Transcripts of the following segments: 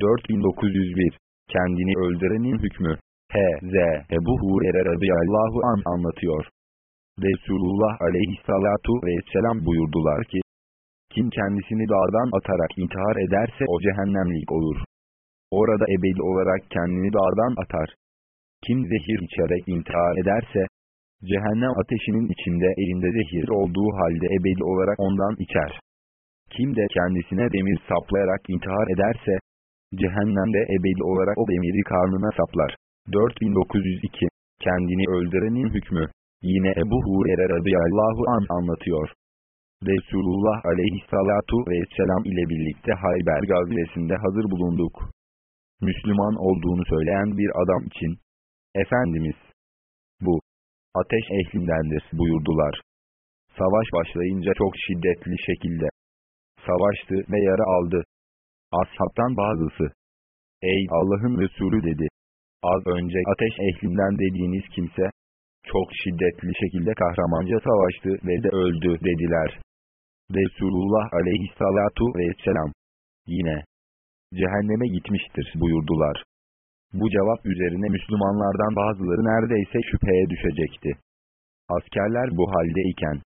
4901 Kendini öldürenin hükmü H.Z. Ebu Hurer'e radıyallahu an anlatıyor. Resulullah aleyhissalatu vesselam buyurdular ki, kim kendisini dağdan atarak intihar ederse o cehennemlik olur. Orada ebedi olarak kendini dağdan atar. Kim zehir içerek intihar ederse, cehennem ateşinin içinde elinde zehir olduğu halde ebedi olarak ondan içer. Kim de kendisine demir saplayarak intihar ederse, cehennemde ebedi olarak o demiri karnına saplar. 4902 Kendini öldürenin hükmü Yine Ebu Hurer'e radıyallahu an anlatıyor. Resulullah aleyhissalatu vesselam ile birlikte Hayber gazvesinde hazır bulunduk. Müslüman olduğunu söyleyen bir adam için, Efendimiz, bu, ateş ehlindendir buyurdular. Savaş başlayınca çok şiddetli şekilde savaştı ve yara aldı. Ashabtan bazısı, ey Allah'ın Resulü dedi. Az önce ateş ehlinden dediğiniz kimse, çok şiddetli şekilde kahramanca savaştı ve de öldü dediler. Resulullah aleyhissalatu vesselam, yine, cehenneme gitmiştir buyurdular. Bu cevap üzerine Müslümanlardan bazıları neredeyse şüpheye düşecekti. Askerler bu haldeyken,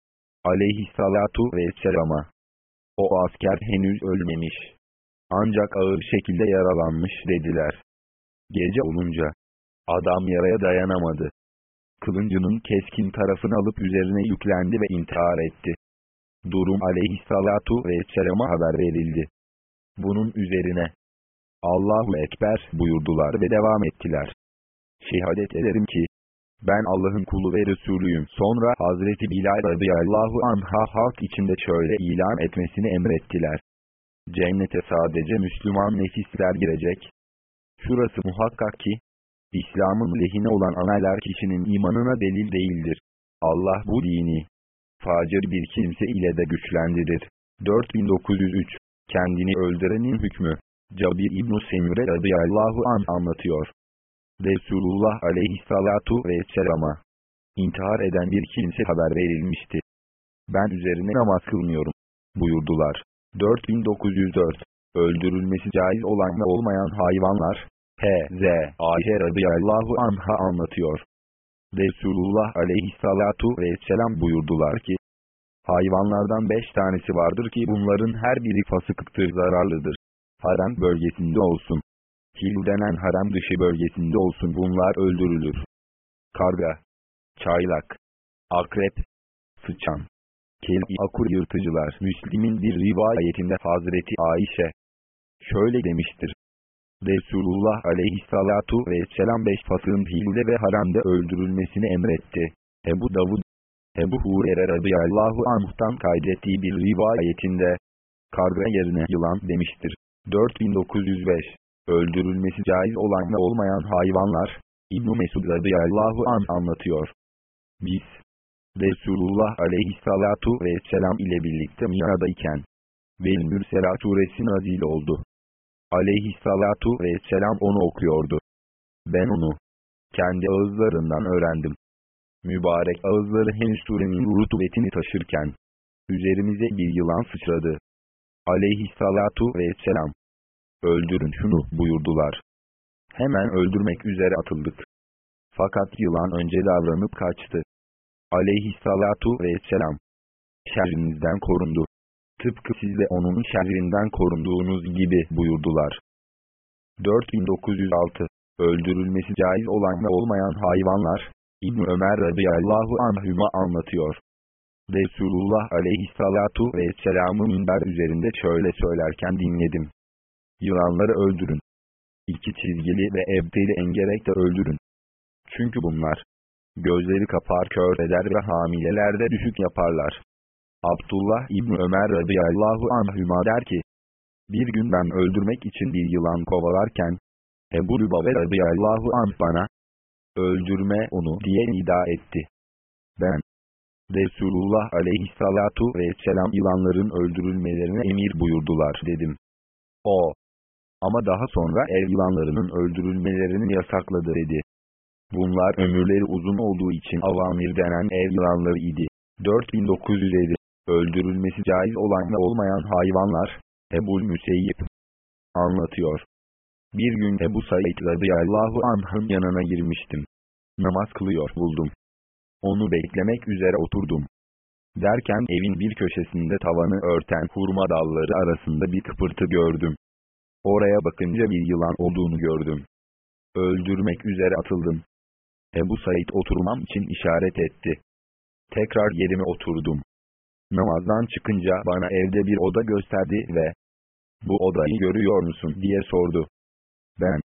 aleyhissalatu vesselama, o asker henüz ölmemiş, ancak ağır şekilde yaralanmış dediler. Gece olunca, adam yaraya dayanamadı. Kılıncının keskin tarafını alıp üzerine yüklendi ve intihar etti. Durum aleyhissalatu vesselama haber verildi. Bunun üzerine, Allahu Ekber buyurdular ve devam ettiler. Şehadet ederim ki, ben Allah'ın kulu ve Resulüyüm. Sonra Hazreti Bilal radıyallahu anha halk içinde şöyle ilan etmesini emrettiler. Cennete sadece Müslüman nefisler girecek. Şurası muhakkak ki, İslam'ın lehine olan ameller kişinin imanına delil değildir. Allah bu dini, facir bir kimse ile de güçlendirir. 4903 Kendini öldürenin hükmü Cabir İbn-i Semire radıyallahu an anlatıyor. Resulullah aleyhissalatu vesselama intihar eden bir kimse haber verilmişti. Ben üzerine namaz kılmıyorum buyurdular. 4904 Öldürülmesi caiz olan ve olmayan hayvanlar H.Z. Ayşe radıyallahu anha anlatıyor. Resulullah aleyhissalatu vesselam buyurdular ki, Hayvanlardan beş tanesi vardır ki bunların her biri fasıkıktır zararlıdır. Haram bölgesinde olsun. Hil denen haram dışı bölgesinde olsun bunlar öldürülür. Karga, çaylak, akrep, sıçan, kelbi akur yırtıcılar. Müslim'in bir rivayetinde Hazreti Ayşe şöyle demiştir. Resulullah aleyhissalatu vesselam beş fasığın hilde ve haramda öldürülmesini emretti. Ebu Davud Ebu Hurer'e radıyallahu anh'tan kaydettiği bir rivayetinde, karga yerine yılan demiştir. 4905 Öldürülmesi caiz olan ve olmayan hayvanlar, İbn-i Mesud radıyallahu an anlatıyor. Biz, Resulullah aleyhissalatu vesselam ile birlikte Mina'dayken, Vel Mürsela suresi nazil oldu. Aleyhissalatu vesselam onu okuyordu. Ben onu, kendi ağızlarından öğrendim mübarek ağızları henüz surenin rutubetini taşırken, üzerimize bir yılan sıçradı. Aleyhissalatu vesselam. Öldürün şunu buyurdular. Hemen öldürmek üzere atıldık. Fakat yılan önce davranıp kaçtı. Aleyhissalatu vesselam. Şerrinizden korundu. Tıpkı siz de onun şerrinden korunduğunuz gibi buyurdular. 4906 Öldürülmesi caiz olan ve olmayan hayvanlar, İbn Ömer radıyallahu anhüma anlatıyor. Resulullah aleyhissalatu vesselam'ı minber üzerinde şöyle söylerken dinledim. Yılanları öldürün. İki çizgili ve ebdeli engerek de öldürün. Çünkü bunlar, gözleri kapar kör eder ve hamilelerde düşük yaparlar. Abdullah İbn Ömer radıyallahu anhüma der ki, bir gün ben öldürmek için bir yılan kovalarken, Ebu Lübabe radıyallahu anh bana, öldürme onu diye nida etti. Ben, Resulullah aleyhissalatu vesselam yılanların öldürülmelerine emir buyurdular dedim. O, ama daha sonra ev yılanlarının öldürülmelerini yasakladı dedi. Bunlar ömürleri uzun olduğu için avamir denen ev yılanları idi. 4907 Öldürülmesi caiz olan ve olmayan hayvanlar, Ebul Müseyyip anlatıyor. Bir gün Ebu Said radıyallahu anh'ın yanına girmiştim. Namaz kılıyor buldum. Onu beklemek üzere oturdum. Derken evin bir köşesinde tavanı örten hurma dalları arasında bir kıpırtı gördüm. Oraya bakınca bir yılan olduğunu gördüm. Öldürmek üzere atıldım. Ebu Said oturmam için işaret etti. Tekrar yerime oturdum. Namazdan çıkınca bana evde bir oda gösterdi ve ''Bu odayı görüyor musun?'' diye sordu. Ben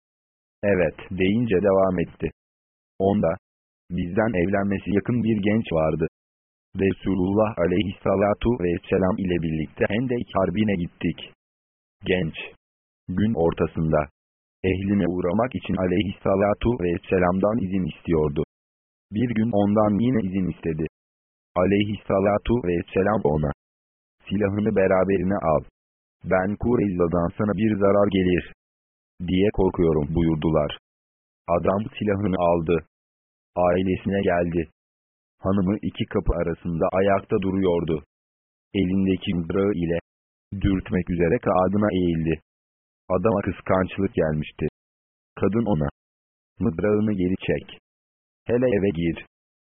''Evet'' deyince devam etti. Onda bizden evlenmesi yakın bir genç vardı. Resulullah aleyhissalatu vesselam ile birlikte Hendek Harbi'ne gittik. Genç. Gün ortasında. Ehline uğramak için aleyhissalatu vesselamdan izin istiyordu. Bir gün ondan yine izin istedi. Aleyhissalatu vesselam ona. Silahını beraberine al. Ben Kureyza'dan sana bir zarar gelir. Diye korkuyorum buyurdular. Adam silahını aldı. Ailesine geldi. Hanımı iki kapı arasında ayakta duruyordu. Elindeki mıdrağı ile dürtmek üzere kadına eğildi. Adama kıskançlık gelmişti. Kadın ona mıdrağını geri çek. Hele eve gir.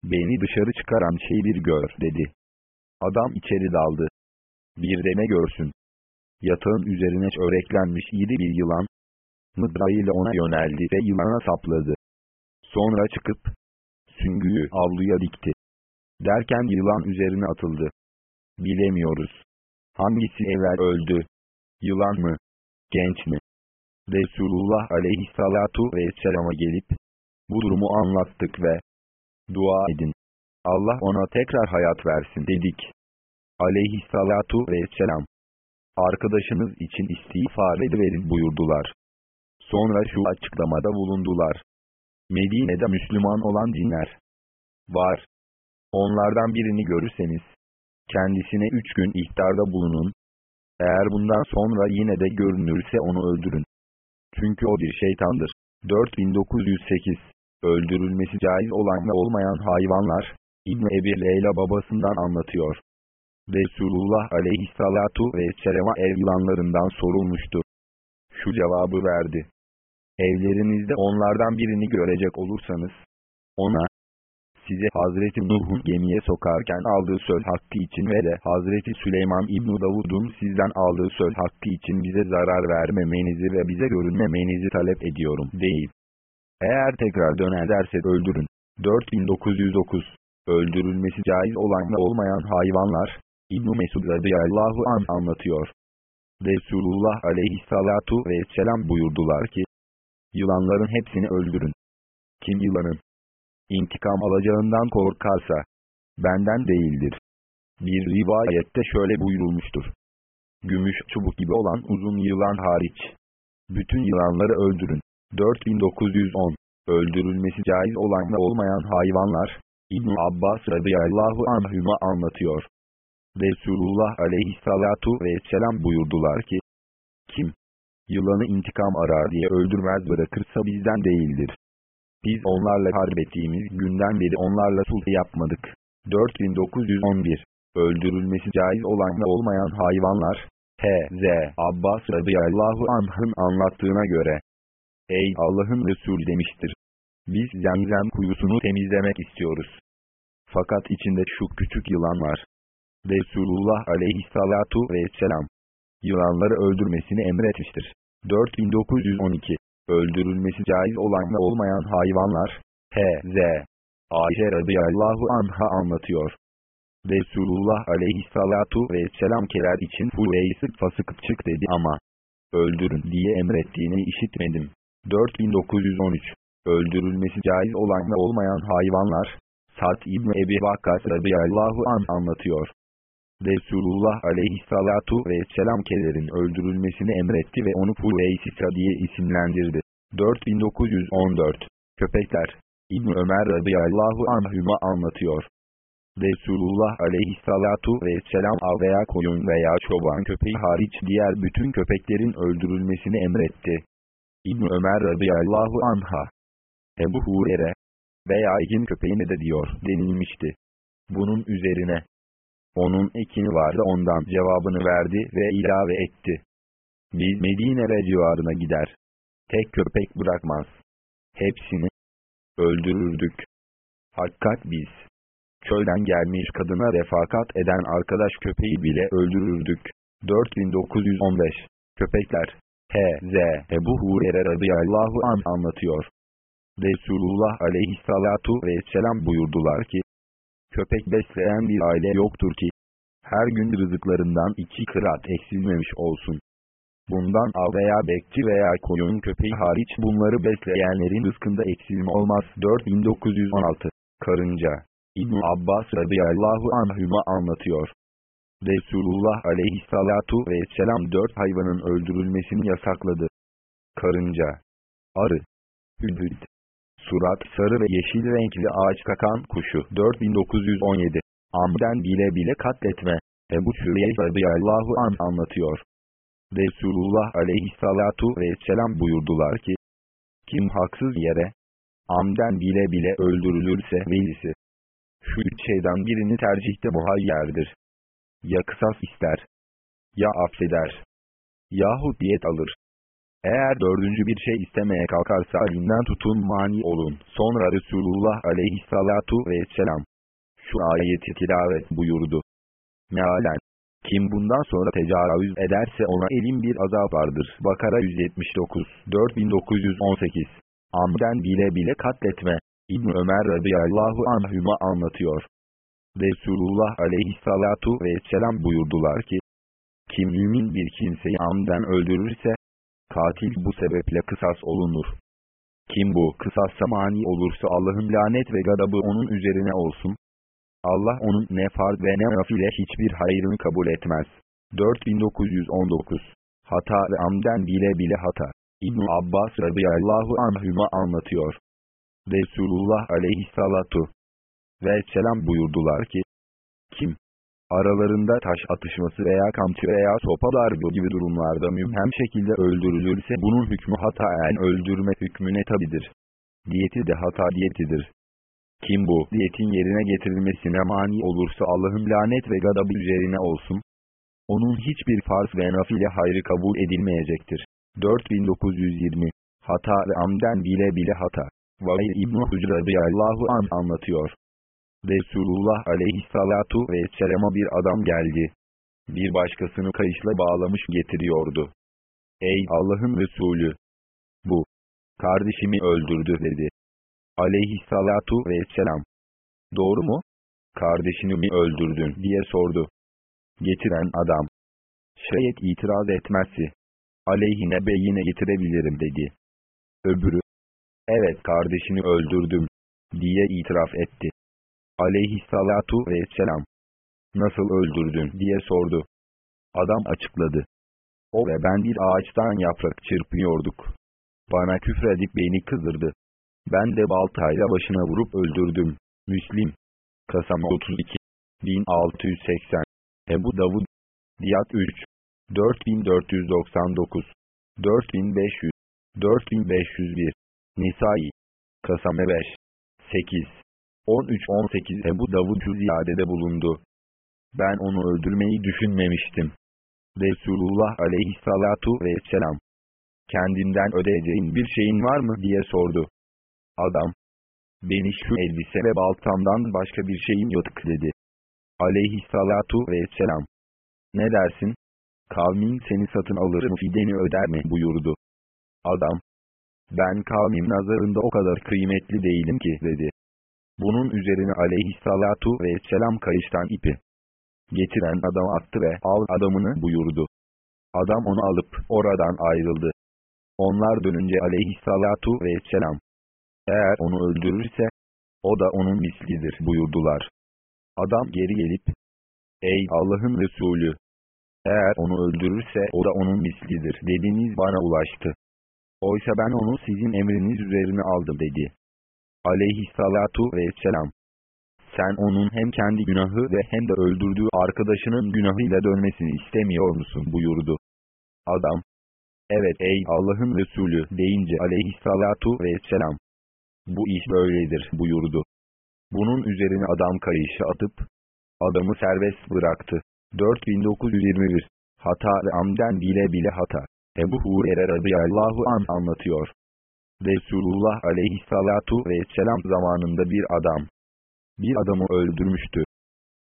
Beni dışarı çıkaran şeyi bir gör dedi. Adam içeri daldı. Bir de ne görsün. Yatağın üzerine öreklenmiş iri bir yılan. Mıdrağıyla ona yöneldi ve yılana sapladı. Sonra çıkıp süngüyü avluya dikti. Derken yılan üzerine atıldı. Bilemiyoruz. Hangisi evvel öldü? Yılan mı? Genç mi? Resulullah aleyhissalatu vesselama gelip bu durumu anlattık ve dua edin. Allah ona tekrar hayat versin dedik. Aleyhissalatu vesselam. Arkadaşınız için istiğfar ediverin buyurdular. Sonra şu açıklamada bulundular. Medine'de Müslüman olan cinler var. Onlardan birini görürseniz, kendisine üç gün ihtarda bulunun. Eğer bundan sonra yine de görünürse onu öldürün. Çünkü o bir şeytandır. 4908 Öldürülmesi caiz olan ve olmayan hayvanlar, İbn Ebi Leyla babasından anlatıyor. Resulullah aleyhissalatu vesselam'a ev yılanlarından sorulmuştu. Şu cevabı verdi. Evlerinizde onlardan birini görecek olursanız, ona, size Hazreti Nuh'un gemiye sokarken aldığı söz hakkı için ve de Hazreti Süleyman İbn Davud'un sizden aldığı söz hakkı için bize zarar vermemenizi ve bize görünmemenizi talep ediyorum değil. Eğer tekrar döner derse öldürün. 4909 Öldürülmesi caiz olan ve olmayan hayvanlar, İbn-i Mesud radıyallahu an anlatıyor. Resulullah aleyhissalatu vesselam buyurdular ki, Yılanların hepsini öldürün. Kim yılanın intikam alacağından korkarsa, benden değildir. Bir rivayette şöyle buyurulmuştur. Gümüş çubuk gibi olan uzun yılan hariç. Bütün yılanları öldürün. 4910 Öldürülmesi caiz olan ve olmayan hayvanlar, İbn Abbas radıyallahu anhüma anlatıyor. Resulullah aleyhissalatu vesselam buyurdular ki, Kim, yılanı intikam arar diye öldürmez bırakırsa bizden değildir. Biz onlarla harp ettiğimiz günden beri onlarla sulh yapmadık. 4911 Öldürülmesi caiz olan ve olmayan hayvanlar, H.Z. Abbas radıyallahu anh'ın anlattığına göre, Ey Allah'ın Resulü demiştir. Biz zemzem kuyusunu temizlemek istiyoruz. Fakat içinde şu küçük yılan var. Resulullah aleyhissalatu vesselam, yılanları öldürmesini emretmiştir. 4912 Öldürülmesi caiz olan ve olmayan hayvanlar, H.Z. Ayşe radıyallahu anha anlatıyor. Resulullah aleyhissalatu vesselam keler için Hureysi fasıkıp çık dedi ama, öldürün diye emrettiğini işitmedim. 4913 Öldürülmesi caiz olan ve olmayan hayvanlar, Sa'd İbni Ebi Vakkas radıyallahu an anlatıyor. Resulullah aleyhissalatu vesselam kelerin öldürülmesini emretti ve onu Fureysika diye isimlendirdi. 4914 Köpekler İbn Ömer radıyallahu anhüma anlatıyor. Resulullah aleyhissalatu vesselam av veya koyun veya çoban köpeği hariç diğer bütün köpeklerin öldürülmesini emretti. İbn Ömer radıyallahu anha Ebu Hurer'e veya ikin köpeğine de diyor denilmişti. Bunun üzerine onun ekini vardı ondan cevabını verdi ve ilave etti. Biz Medine ve civarına gider. tek köpek bırakmaz. Hepsini öldürürdük. Hakikat biz, köyden gelmiş kadına refakat eden arkadaş köpeği bile öldürürdük. 4915 Köpekler H.Z. Ebu Hurer'e radıyallahu an anlatıyor. Resulullah aleyhissalatu vesselam buyurdular ki, köpek besleyen bir aile yoktur ki, her gün rızıklarından iki kırat eksilmemiş olsun. Bundan av veya bekçi veya koyun köpeği hariç bunları besleyenlerin rızkında eksilme olmaz. 4916 Karınca İbn Abbas radıyallahu anhüma anlatıyor. Resulullah aleyhissalatu vesselam dört hayvanın öldürülmesini yasakladı. Karınca, arı, hüdhüd, surat sarı ve yeşil renkli ağaç kakan kuşu 4917 Amden bile bile katletme. Ebu Süreyye radıyallahu an anlatıyor. Resulullah aleyhissalatu vesselam buyurdular ki, kim haksız yere, amden bile bile öldürülürse velisi, şu üç şeyden birini tercihte muhayyerdir. Ya kısas ister, ya affeder, yahut diyet alır. Eğer dördüncü bir şey istemeye kalkarsa elinden tutun mani olun. Sonra Resulullah aleyhissalatu vesselam, şu ayeti tilavet buyurdu. Mealen, kim bundan sonra tecavüz ederse ona elim bir azap vardır. Bakara 179, 4918 Amden bile bile katletme. İbn Ömer radıyallahu anhüma anlatıyor. Resulullah aleyhissalatu vesselam buyurdular ki, kim mümin bir kimseyi amden öldürürse, katil bu sebeple kısas olunur. Kim bu kısassa mani olursa Allah'ın lanet ve gadabı onun üzerine olsun. Allah onun ne farz ve ne nafile hiçbir hayrını kabul etmez. 4919 Hata ve amden bile bile hata. ibn Abbas radıyallahu anhüma anlatıyor. Resulullah aleyhissalatu ve selam buyurdular ki, kim, aralarında taş atışması veya kamçı veya sopa darbe gibi durumlarda mühem şekilde öldürülürse bunun hükmü hataen öldürme hükmüne tabidir. Diyeti de hata diyetidir. Kim bu diyetin yerine getirilmesine mani olursa Allah'ın lanet ve gadabı üzerine olsun. Onun hiçbir farz ve nafile hayrı kabul edilmeyecektir. 4920 Hata ve amden bile bile hata. Vay İbn-i Hücr radıyallahu an anlatıyor. Resulullah aleyhissalatu vesselam'a bir adam geldi. Bir başkasını kayışla bağlamış getiriyordu. Ey Allah'ın Resulü! Bu, kardeşimi öldürdü dedi aleyhissalatu vesselam. Doğru mu? Kardeşini mi öldürdün diye sordu. Getiren adam. Şayet itiraz etmezse. Aleyhine beyine getirebilirim dedi. Öbürü. Evet kardeşini öldürdüm. Diye itiraf etti. Aleyhissalatu vesselam. Nasıl öldürdün diye sordu. Adam açıkladı. O ve ben bir ağaçtan yaprak çırpıyorduk. Bana küfredip beni kızdırdı. Ben de baltayla başına vurup öldürdüm. Müslim. Kasam 32. 1680. Ebu Davud. Diyat 3. 4499. 4500. 4501. Nisai. Kasame 5. 8. 13-18 Ebu Davud ziyadede bulundu. Ben onu öldürmeyi düşünmemiştim. Resulullah aleyhissalatu vesselam. Kendinden ödeyeceğin bir şeyin var mı diye sordu. Adam, beni şu elbise ve baltamdan başka bir şeyim yok dedi. Aleyhissalatu vesselam. Ne dersin? Kavmin seni satın alır mı fideni öder mi buyurdu. Adam, ben kavmin nazarında o kadar kıymetli değilim ki dedi. Bunun üzerine aleyhissalatu vesselam kayıştan ipi getiren adam attı ve al adamını buyurdu. Adam onu alıp oradan ayrıldı. Onlar dönünce aleyhissalatu vesselam, eğer onu öldürürse, o da onun mislidir buyurdular. Adam geri gelip, Ey Allah'ın Resulü! Eğer onu öldürürse o da onun mislidir dediğiniz bana ulaştı. Oysa ben onu sizin emriniz üzerine aldım dedi. Aleyhissalatu vesselam. Sen onun hem kendi günahı ve hem de öldürdüğü arkadaşının günahıyla dönmesini istemiyor musun buyurdu. Adam, evet ey Allah'ın Resulü deyince aleyhissalatu vesselam, bu iş böyledir buyurdu. Bunun üzerine adam kayışı atıp, adamı serbest bıraktı. 4921 Hata ve amden bile bile hata. Ebu Hurer'e radıyallahu an anlatıyor. Resulullah aleyhissalatu vesselam zamanında bir adam bir adamı öldürmüştü.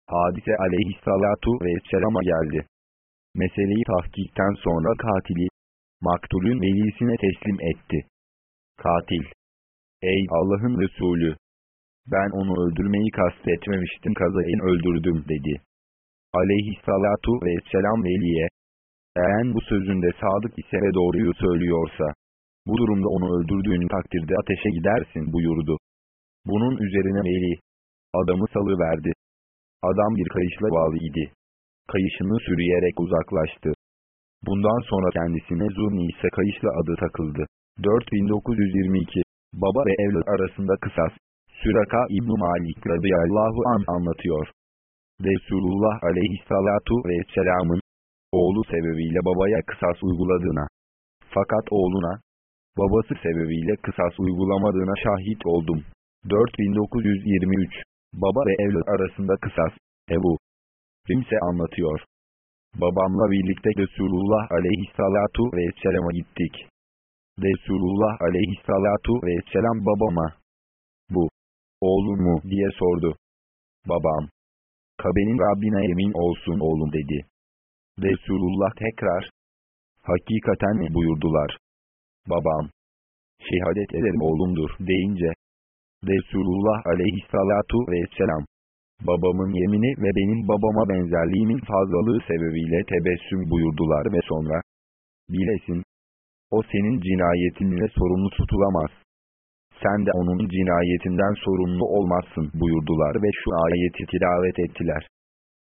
Hadise aleyhissalatu vesselama geldi. Meseleyi tahkikten sonra katili, maktulün velisine teslim etti. Katil, ey Allah'ın Resulü, ben onu öldürmeyi kastetmemiştim kazayın öldürdüm dedi. Aleyhissalatu vesselam veliye, eğer bu sözünde sadık ise ve doğruyu söylüyorsa, bu durumda onu öldürdüğün takdirde ateşe gidersin buyurdu. Bunun üzerine veli, adamı salıverdi. Adam bir kayışla bağlı idi. Kayışını sürüyerek uzaklaştı. Bundan sonra kendisine Zurni ise kayışla adı takıldı. 4922 Baba ve evlat arasında kısas. Süraka İbn Malik radıyallahu an anlatıyor. Resulullah aleyhissalatu vesselamın oğlu sebebiyle babaya kısas uyguladığına, fakat oğluna, babası sebebiyle kısas uygulamadığına şahit oldum. 4923 Baba ve evlat arasında kısas, Ebu Rimse anlatıyor. Babamla birlikte Resulullah aleyhissalatu vesselama gittik. Resulullah aleyhissalatu vesselam babama, bu, oğlun mu diye sordu. Babam, Kabe'nin Rabbine emin olsun oğlum dedi. Resulullah tekrar, hakikaten mi buyurdular. Babam, şehadet ederim oğlumdur deyince, Resulullah aleyhissalatu vesselam, babamın yemini ve benim babama benzerliğimin fazlalığı sebebiyle tebessüm buyurdular ve sonra, bilesin, o senin cinayetinle sorumlu tutulamaz. Sen de onun cinayetinden sorumlu olmazsın buyurdular ve şu ayeti tilavet ettiler.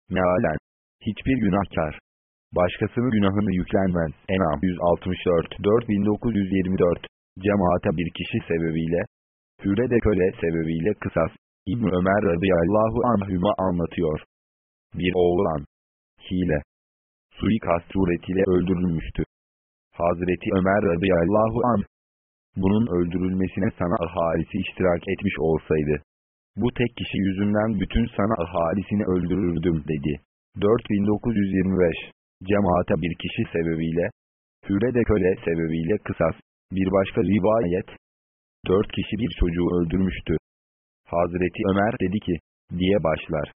Mealen, hiçbir günahkar, başkasının günahını yüklenmez. Enam 164 4924 Cemaate bir kişi sebebiyle, Hüre de köle sebebiyle kısas, İbn Ömer radıyallahu anhüma anlatıyor. Bir oğlan, hile, suikast suretiyle öldürülmüştü. Hazreti Ömer radıyallahu anh, bunun öldürülmesine sana ahalisi iştirak etmiş olsaydı, bu tek kişi yüzünden bütün sana ahalisini öldürürdüm dedi. 4925 Cemaate bir kişi sebebiyle, Hüre de köle sebebiyle kısas, bir başka rivayet, dört kişi bir çocuğu öldürmüştü. Hazreti Ömer dedi ki, diye başlar.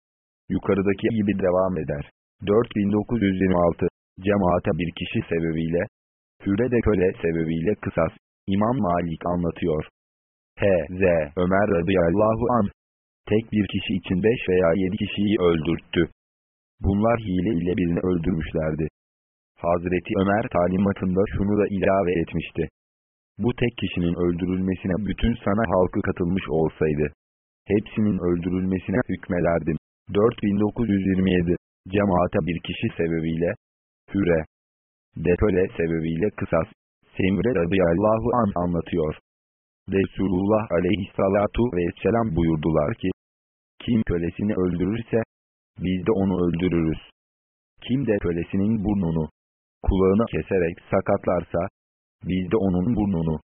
Yukarıdaki gibi devam eder. 4926 Cemaate bir kişi sebebiyle, Hüre de köle sebebiyle kısas, İmam Malik anlatıyor. H.Z. Ömer radıyallahu an tek bir kişi için beş veya yedi kişiyi öldürttü. Bunlar hile ile birini öldürmüşlerdi. Hazreti Ömer talimatında şunu da ilave etmişti. Bu tek kişinin öldürülmesine bütün sana halkı katılmış olsaydı, hepsinin öldürülmesine hükmederdim. 4927 Cemaate bir kişi sebebiyle, Hüre, Deköle sebebiyle kısas, Semre radıyallahu an anlatıyor. Resulullah aleyhissalatu vesselam buyurdular ki, kim kölesini öldürürse, biz de onu öldürürüz. Kim de kölesinin burnunu, kulağını keserek sakatlarsa, biz de onun burnunu,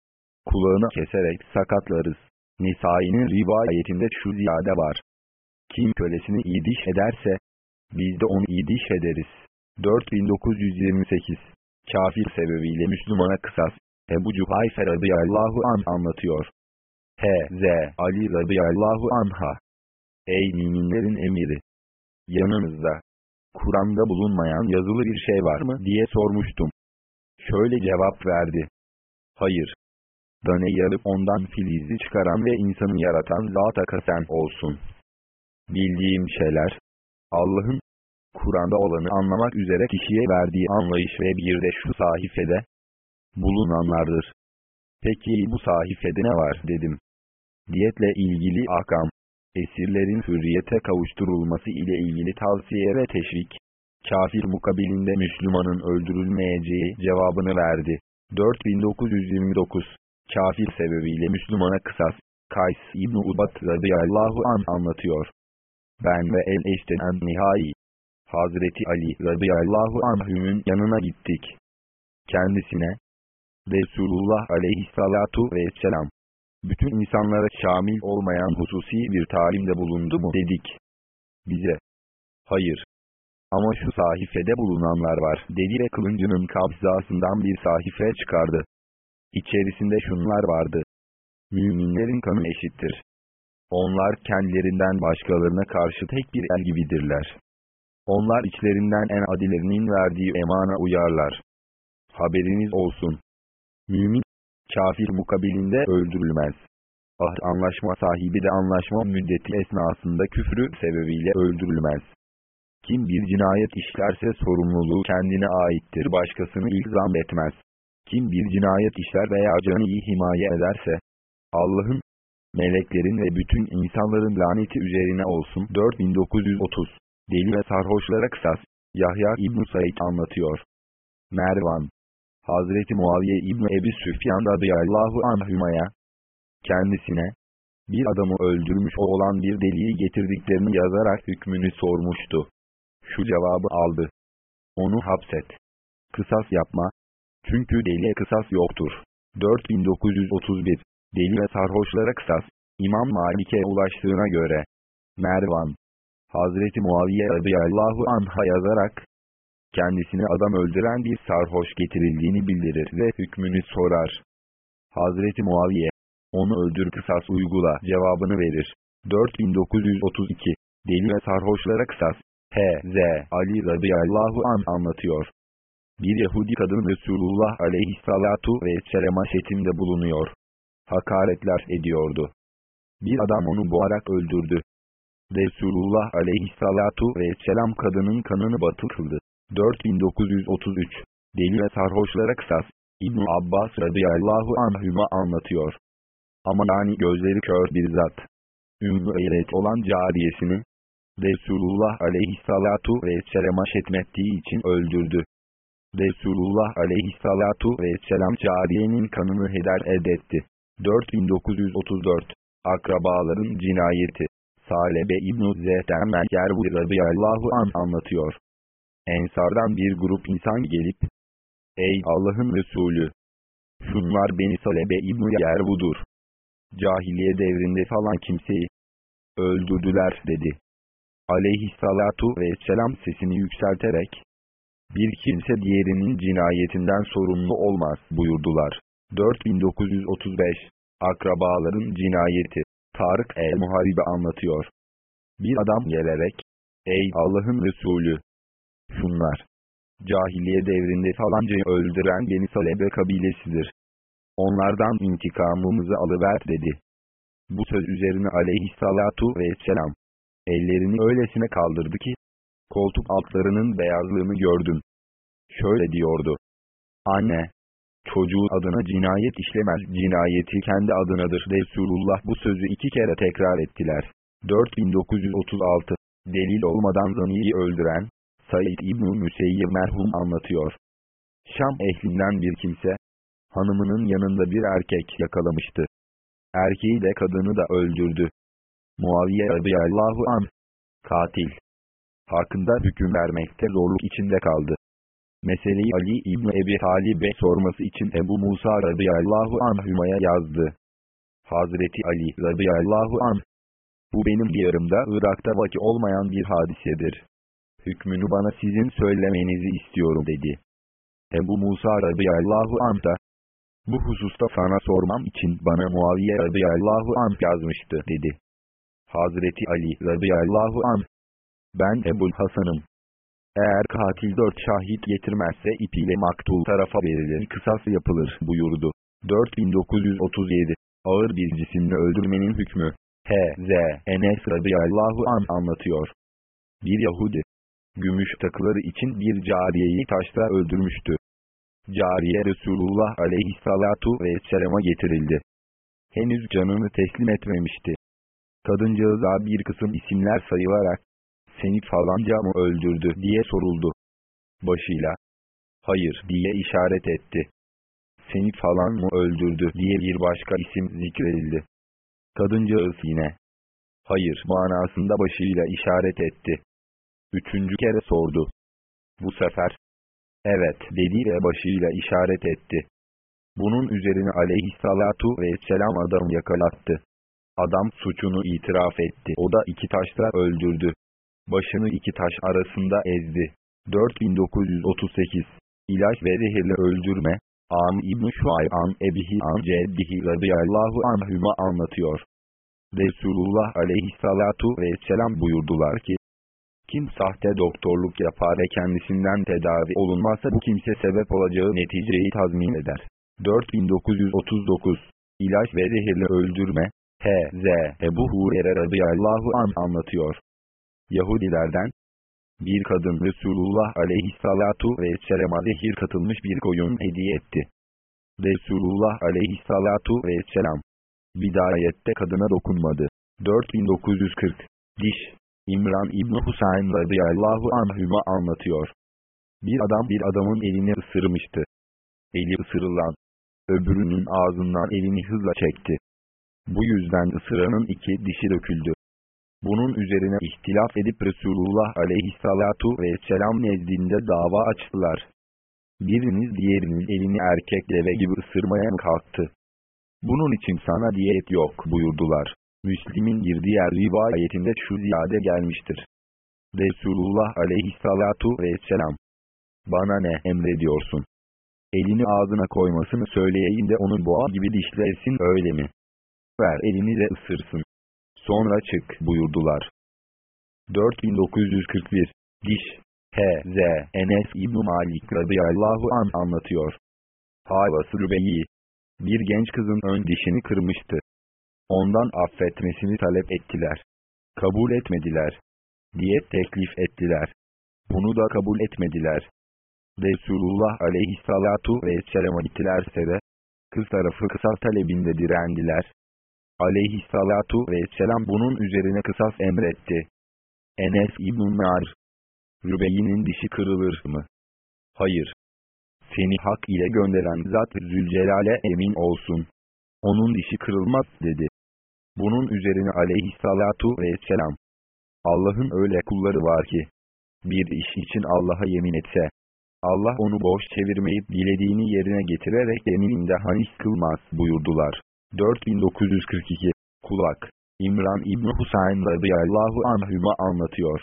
kulağını keserek sakatlarız. Nisai'nin rivayetinde şu ziyade var. Kim kölesini idiş ederse, biz de onu idiş ederiz. 4928 Kafir sebebiyle Müslümana kısas, Ebu Cuhayfe radıyallahu an anlatıyor. H.Z. Ali radıyallahu anha. Ey müminlerin emiri! Yanınızda, Kur'an'da bulunmayan yazılı bir şey var mı diye sormuştum. Şöyle cevap verdi. Hayır. Dane yarıp ondan filizi çıkaran ve insanı yaratan zata kasen olsun. Bildiğim şeyler, Allah'ın, Kur'an'da olanı anlamak üzere kişiye verdiği anlayış ve bir de şu sahifede bulunanlardır. Peki bu sahifede ne var dedim. Diyetle ilgili akam, esirlerin hürriyete kavuşturulması ile ilgili tavsiye ve teşvik, kafir mukabilinde Müslümanın öldürülmeyeceği cevabını verdi. 4929 Kafir sebebiyle Müslümana kısas, Kays İbn-i Ubat radıyallahu an anlatıyor. Ben ve el eşten nihai, Hazreti Ali radıyallahu anhümün yanına gittik. Kendisine, Resulullah aleyhissalatu vesselam, bütün insanlara şamil olmayan hususi bir talimde bulundu mu dedik. Bize, hayır, Ama şu sahifede bulunanlar var dedi ve kılıncının kabzasından bir sahife çıkardı. İçerisinde şunlar vardı. Müminlerin kanı eşittir. Onlar kendilerinden başkalarına karşı tek bir el gibidirler. Onlar içlerinden en adilerinin verdiği emana uyarlar. Haberiniz olsun. Mümin, kafir mukabilinde öldürülmez. Ahd anlaşma sahibi de anlaşma müddeti esnasında küfrü sebebiyle öldürülmez. Kim bir cinayet işlerse sorumluluğu kendine aittir başkasını ilzam etmez. Kim bir cinayet işler veya canı iyi himaye ederse, Allah'ın, meleklerin ve bütün insanların laneti üzerine olsun. 4930 Deli ve sarhoşlara kısas, Yahya İbn Said anlatıyor. Mervan, Hazreti Muaviye İbn Ebi Süfyan radıyallahu anhümaya, kendisine, bir adamı öldürmüş olan bir deliği getirdiklerini yazarak hükmünü sormuştu. Şu cevabı aldı. Onu hapset. Kısas yapma. Çünkü deliye kısas yoktur. 4931 Deli ve sarhoşlara kısas. İmam Malik'e ulaştığına göre. Mervan. Hazreti Muaviye radıyallahu anh'a yazarak, kendisine adam öldüren bir sarhoş getirildiğini bildirir ve hükmünü sorar. Hazreti Muaviye, onu öldür kısas uygula cevabını verir. 4932 Deli ve sarhoşlara kısas. H.Z. Ali radıyallahu an anlatıyor. Bir Yahudi kadın Resulullah aleyhissalatu vesselam'a şetimde bulunuyor. Hakaretler ediyordu. Bir adam onu boğarak öldürdü. Resulullah aleyhissalatu vesselam kadının kanını batı. 4933 Deli ve sarhoşlara kısas. İbn Abbas radıyallahu anhüma anlatıyor. Ama yani gözleri kör bir zat. Ümmü Eyret olan cariyesini, Resulullah aleyhissalatu vesselam'a şetmettiği için öldürdü. Resulullah aleyhissalatu vesselam cariyenin kanını heder edetti. 4934 Akrabaların cinayeti Salebe İbn-i Zehtemel Yerbu radıyallahu an anlatıyor. Ensardan bir grup insan gelip, Ey Allah'ın Resulü! Şunlar beni Salebe İbn-i Yerbu'dur. Cahiliye devrinde falan kimseyi öldürdüler dedi. Aleyhissalatu vesselam sesini yükselterek, bir kimse diğerinin cinayetinden sorumlu olmaz buyurdular. 4935 Akrabaların cinayeti Tarık el-Muharibe anlatıyor. Bir adam gelerek, Ey Allah'ın Resulü! Şunlar, cahiliye devrinde falancayı öldüren Beni Salebe kabilesidir. Onlardan intikamımızı alıver dedi. Bu söz üzerine aleyhissalatu vesselam, ellerini öylesine kaldırdı ki, koltuk altlarının beyazlığını gördüm. Şöyle diyordu. Anne, çocuğu adına cinayet işlemez, cinayeti kendi adınadır. Resulullah bu sözü iki kere tekrar ettiler. 4936 Delil olmadan zaniyi öldüren, Said İbn-i Müseyyib merhum anlatıyor. Şam ehlinden bir kimse, hanımının yanında bir erkek yakalamıştı. Erkeği de kadını da öldürdü. Muaviye radıyallahu an, katil, hakkında hüküm vermekte zorluk içinde kaldı. Meseleyi Ali İbni Ebi Talib'e sorması için Ebu Musa radıyallahu anhümaya yazdı. Hazreti Ali radıyallahu anh, bu benim diyarımda Irak'ta vaki olmayan bir hadisedir. Hükmünü bana sizin söylemenizi istiyorum dedi. Ebu Musa radıyallahu anh da, bu hususta sana sormam için bana Muaviye radıyallahu anh yazmıştı dedi. Hazreti Ali radıyallahu anh, ben Ebul Hasan'ım. Eğer katil dört şahit getirmezse ipiyle maktul tarafa verilir kısas yapılır buyurdu. 4937 Ağır bir cisimle öldürmenin hükmü H.Z. Enes radıyallahu an anlatıyor. Bir Yahudi, gümüş takıları için bir cariyeyi taşta öldürmüştü. Cariye Resulullah aleyhissalatu vesselama getirildi. Henüz canını teslim etmemişti. Kadıncağıza bir kısım isimler sayılarak, seni falanca mı öldürdü diye soruldu. Başıyla, hayır diye işaret etti. Seni falan mı öldürdü diye bir başka isim zikredildi. Kadıncağız yine, hayır manasında başıyla işaret etti. Üçüncü kere sordu. Bu sefer, evet dedi ve başıyla işaret etti. Bunun üzerine aleyhissalatu vesselam adamı yakalattı. Adam suçunu itiraf etti. O da iki taşla öldürdü. başını iki taş arasında ezdi. 4938 İlaç ve zehirle öldürme Am İbn-i Şuay'an Ebihi An Ceddihi radıyallahu anhüma anlatıyor. Resulullah aleyhissalatu vesselam buyurdular ki, kim sahte doktorluk yapar ve kendisinden tedavi olunmazsa bu kimse sebep olacağı neticeyi tazmin eder. 4939 İlaç ve zehirle öldürme H.Z. Ebu Hurer'e radıyallahu an anlatıyor. Yahudilerden, bir kadın Resulullah aleyhissalatu vesselama zehir katılmış bir koyun hediye etti. Resulullah aleyhissalatu vesselam, bidayette kadına dokunmadı. 4940 Diş İmran İbni Husayn radıyallahu anhüma anlatıyor. Bir adam bir adamın elini ısırmıştı. Eli ısırılan, öbürünün ağzından elini hızla çekti. Bu yüzden ısıranın iki dişi döküldü. Bunun üzerine ihtilaf edip Resulullah aleyhissalatu vesselam nezdinde dava açtılar. Biriniz diğerinin elini erkek deve gibi ısırmaya kalktı? Bunun için sana diyet yok buyurdular. Müslim'in bir diğer rivayetinde şu ziyade gelmiştir. Resulullah aleyhissalatu vesselam. Bana ne emrediyorsun? Elini ağzına koymasını söyleyeyim de onu boğa gibi dişlesin öyle mi? Ver elini de ısırsın. Sonra çık buyurdular. 4941 Diş H.Z. Enes İbn Malik radıyallahu an anlatıyor. Havası Rübeyi Bir genç kızın ön dişini kırmıştı. Ondan affetmesini talep ettiler. Kabul etmediler. Diyet teklif ettiler. Bunu da kabul etmediler. Resulullah aleyhissalatu vesselam'a gittilerse de, kız tarafı kısas talebinde direndiler. Aleyhissalatu vesselam bunun üzerine kısas emretti. Enes İbn-i Rübeyinin dişi kırılır mı? Hayır. Seni hak ile gönderen zat Zülcelal'e emin olsun. Onun dişi kırılmaz dedi. Bunun üzerine aleyhissalatu vesselam. Allah'ın öyle kulları var ki, bir iş için Allah'a yemin etse, Allah onu boş çevirmeyip dilediğini yerine getirerek yemininde hanis kılmaz buyurdular. 4942 Kulak İmran İbni Husayn radıyallahu anhüma anlatıyor.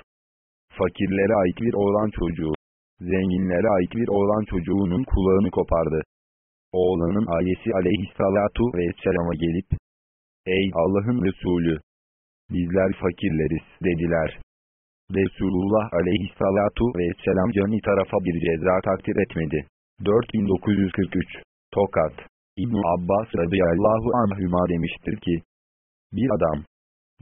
Fakirlere ait bir oğlan çocuğu, zenginlere ait bir oğlan çocuğunun kulağını kopardı. Oğlanın ayesi aleyhissalatu vesselama gelip, Ey Allah'ın Resulü! Bizler fakirleriz dediler. Resulullah aleyhissalatu vesselam cani tarafa bir ceza takdir etmedi. 4943 Tokat İbn Abbas radıyallahu anhüma demiştir ki, bir adam,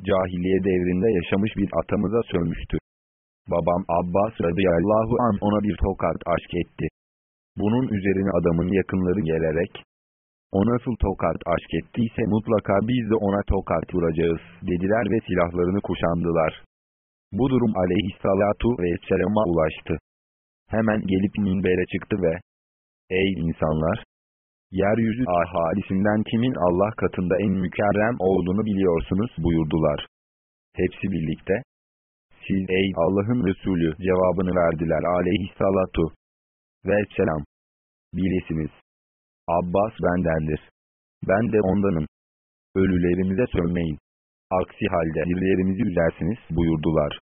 cahiliye devrinde yaşamış bir atamıza sövmüştü. Babam Abbas radıyallahu an ona bir tokat aşk etti. Bunun üzerine adamın yakınları gelerek, o nasıl tokat aşk ettiyse mutlaka biz de ona tokat vuracağız dediler ve silahlarını kuşandılar. Bu durum aleyhissalatu vesselama ulaştı. Hemen gelip minbere çıktı ve, Ey insanlar! yeryüzü ahalisinden kimin Allah katında en mükerrem olduğunu biliyorsunuz buyurdular. Hepsi birlikte, siz ey Allah'ın Resulü cevabını verdiler aleyhissalatu vesselam. Bilesiniz. Abbas bendendir. Ben de ondanım. Ölülerimize sönmeyin. Aksi halde dirilerimizi üzersiniz buyurdular.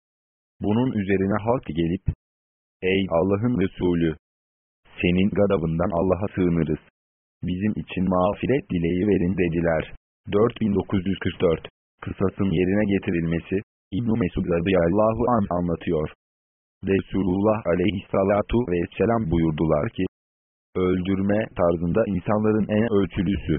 Bunun üzerine halk gelip, Ey Allah'ın Resulü! Senin gadabından Allah'a sığınırız bizim için mağfiret dileği verin dediler. 4944 Kısasın yerine getirilmesi, İbn-i Mesud radıyallahu an anlatıyor. Resulullah aleyhissalatu vesselam buyurdular ki, öldürme tarzında insanların en ölçülüsü,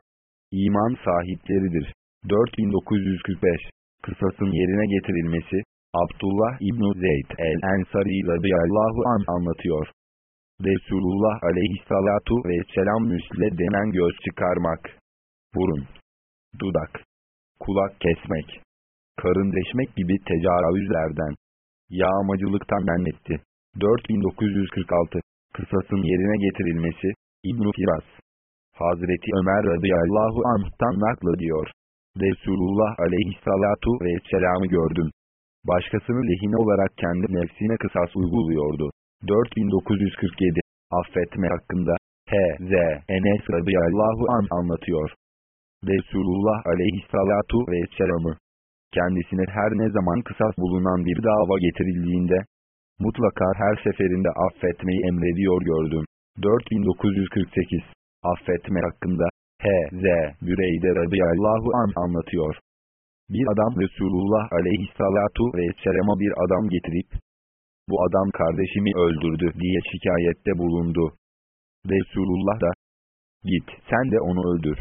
iman sahipleridir. 4945 Kısasın yerine getirilmesi, Abdullah İbn Zeyd el-Ensari radıyallahu an anlatıyor. Resulullah aleyhissalatu vesselam müsle denen göz çıkarmak, burun, dudak, kulak kesmek, karın deşmek gibi tecavüzlerden, yağmacılıktan men etti. 4946 Kısasın yerine getirilmesi, İbn-i Firas, Hazreti Ömer radıyallahu anh'tan naklı diyor. Resulullah aleyhissalatu vesselam'ı gördüm. Başkasının lehine olarak kendi nefsine kısas uyguluyordu. 4947 Affetme hakkında H.Z. Enes radıyallahu an anlatıyor. Resulullah aleyhissalatu vesselam'ı kendisine her ne zaman kısas bulunan bir dava getirildiğinde, mutlaka her seferinde affetmeyi emrediyor gördüm. 4948 Affetme hakkında H.Z. Büreyde radıyallahu an anlatıyor. Bir adam Resulullah aleyhissalatu vesselam'a bir adam getirip, bu adam kardeşimi öldürdü diye şikayette bulundu. Resulullah da, git sen de onu öldür.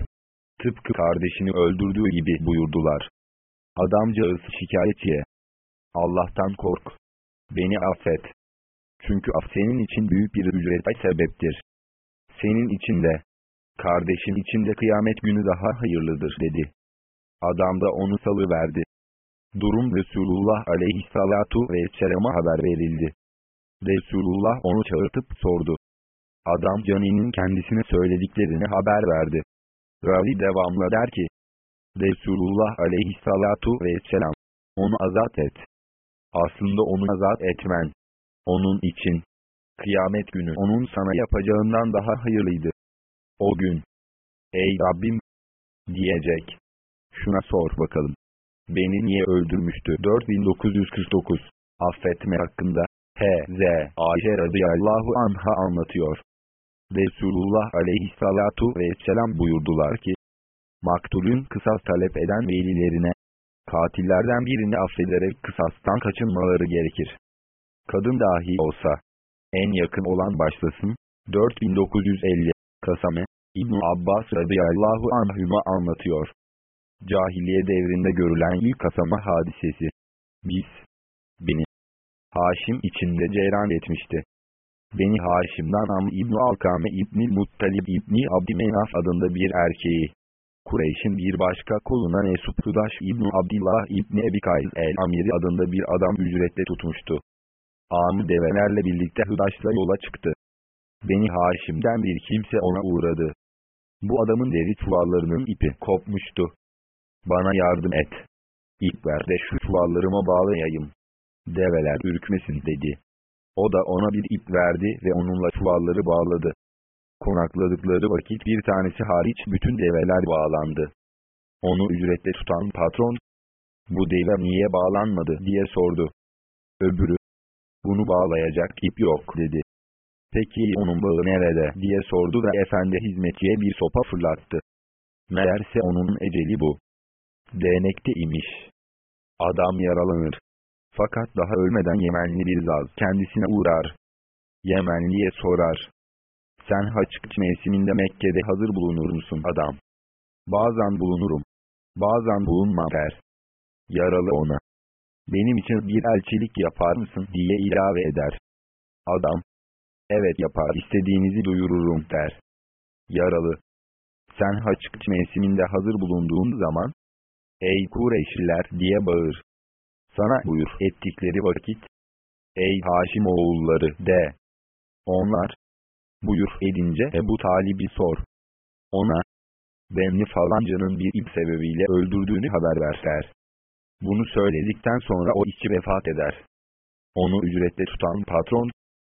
Tıpkı kardeşini öldürdüğü gibi buyurdular. Adamcağız şikayetçiye, Allah'tan kork. Beni affet. Çünkü af senin için büyük bir ücrete sebeptir. Senin için de, kardeşin için de kıyamet günü daha hayırlıdır dedi. Adam da onu salıverdi. Durum Resulullah aleyhissalatu vesselama haber verildi. Resulullah onu çağırtıp sordu. Adam caninin kendisine söylediklerini haber verdi. Ravi devamla der ki, Resulullah aleyhissalatu vesselam, onu azat et. Aslında onu azat etmen, onun için, kıyamet günü onun sana yapacağından daha hayırlıydı. O gün, ey Rabbim, diyecek. Şuna sor bakalım. Beni niye öldürmüştü? 4949 Affetme hakkında H.Z. Ayşe radıyallahu anha anlatıyor. Resulullah aleyhissalatu vesselam buyurdular ki, Maktulün kısas talep eden velilerine, katillerden birini affederek kısastan kaçınmaları gerekir. Kadın dahi olsa, en yakın olan başlasın, 4950 Kasame, İbn Abbas radıyallahu anhüma anlatıyor. Cahiliye devrinde görülen ilk kasama hadisesi. Biz, beni, Haşim içinde ceyran etmişti. Beni Haşim'dan Am İbni Alkame İbni Muttalib İbni Abdümenaf adında bir erkeği. Kureyş'in bir başka koluna Nesup Hudaş İbni Abdillah İbni Ebi el-Amiri adında bir adam ücretle tutmuştu. Amı develerle birlikte Hudaş'la yola çıktı. Beni Haşim'den bir kimse ona uğradı. Bu adamın deri çuvallarının ipi kopmuştu. Bana yardım et. İp ver de şu çuvallarıma bağlayayım. Develer ürkmesin dedi. O da ona bir ip verdi ve onunla çuvalları bağladı. Konakladıkları vakit bir tanesi hariç bütün develer bağlandı. Onu ücretle tutan patron, bu deve niye bağlanmadı diye sordu. Öbürü, bunu bağlayacak ip yok dedi. Peki onun bağı nerede diye sordu ve efendi hizmetçiye bir sopa fırlattı. Meğerse onun eceli bu. Değnekte imiş. Adam yaralanır. Fakat daha ölmeden Yemenli bir zaz kendisine uğrar. Yemenliye sorar. Sen haç mevsiminde Mekke'de hazır bulunur musun adam? Bazen bulunurum. Bazen bulunmam der. Yaralı ona. Benim için bir elçilik yapar mısın diye ilave eder. Adam. Evet yapar istediğinizi duyururum der. Yaralı. Sen haç mevsiminde hazır bulunduğun zaman, Ey Kureyşliler diye bağır. Sana buyur ettikleri vakit, Ey Haşim oğulları de. Onlar, buyur edince Ebu Talib'i sor. Ona, beni falancanın bir ip sebebiyle öldürdüğünü haber verser. Bunu söyledikten sonra o işçi vefat eder. Onu ücretle tutan patron,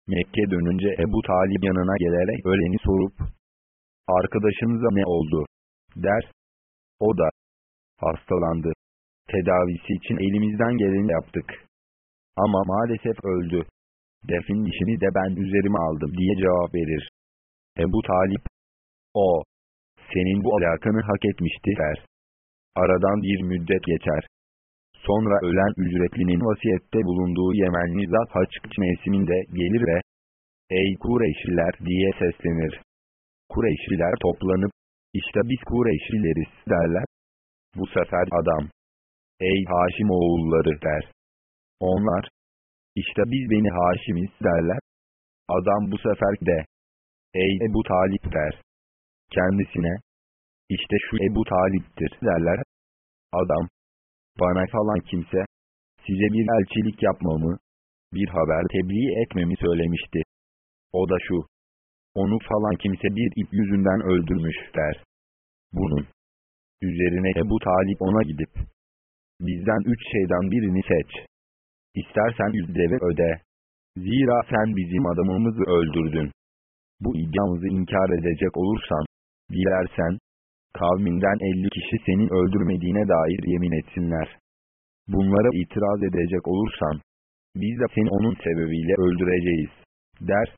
Mekke dönünce Ebu Talib yanına gelerek öleni sorup, arkadaşınıza ne oldu, der. O da, hastalandı. Tedavisi için elimizden geleni yaptık. Ama maalesef öldü. Defin işini de ben üzerime aldım diye cevap verir. Ebu Talip, o, senin bu alakanı hak etmişti der. Aradan bir müddet geçer. Sonra ölen ücretlinin vasiyette bulunduğu Yemenli zat haçkıç mevsiminde gelir ve Ey Kureyşliler diye seslenir. Kureyşliler toplanıp, işte biz Kureyşlileriz derler. Bu sefer adam, Ey Haşim oğulları der. Onlar, işte biz beni Haşimiz derler. Adam bu sefer de, Ey Ebu Talip der. Kendisine, işte şu Ebu Talip'tir derler. Adam, bana falan kimse, size bir elçilik yapmamı, bir haber tebliğ etmemi söylemişti. O da şu, onu falan kimse bir ip yüzünden öldürmüş der. Bunun üzerine Ebu Talip ona gidip, bizden üç şeyden birini seç. İstersen yüz deve öde. Zira sen bizim adamımızı öldürdün. Bu iddiamızı inkar edecek olursan, dilersen, kavminden elli kişi senin öldürmediğine dair yemin etsinler. Bunlara itiraz edecek olursan, biz de seni onun sebebiyle öldüreceğiz, der.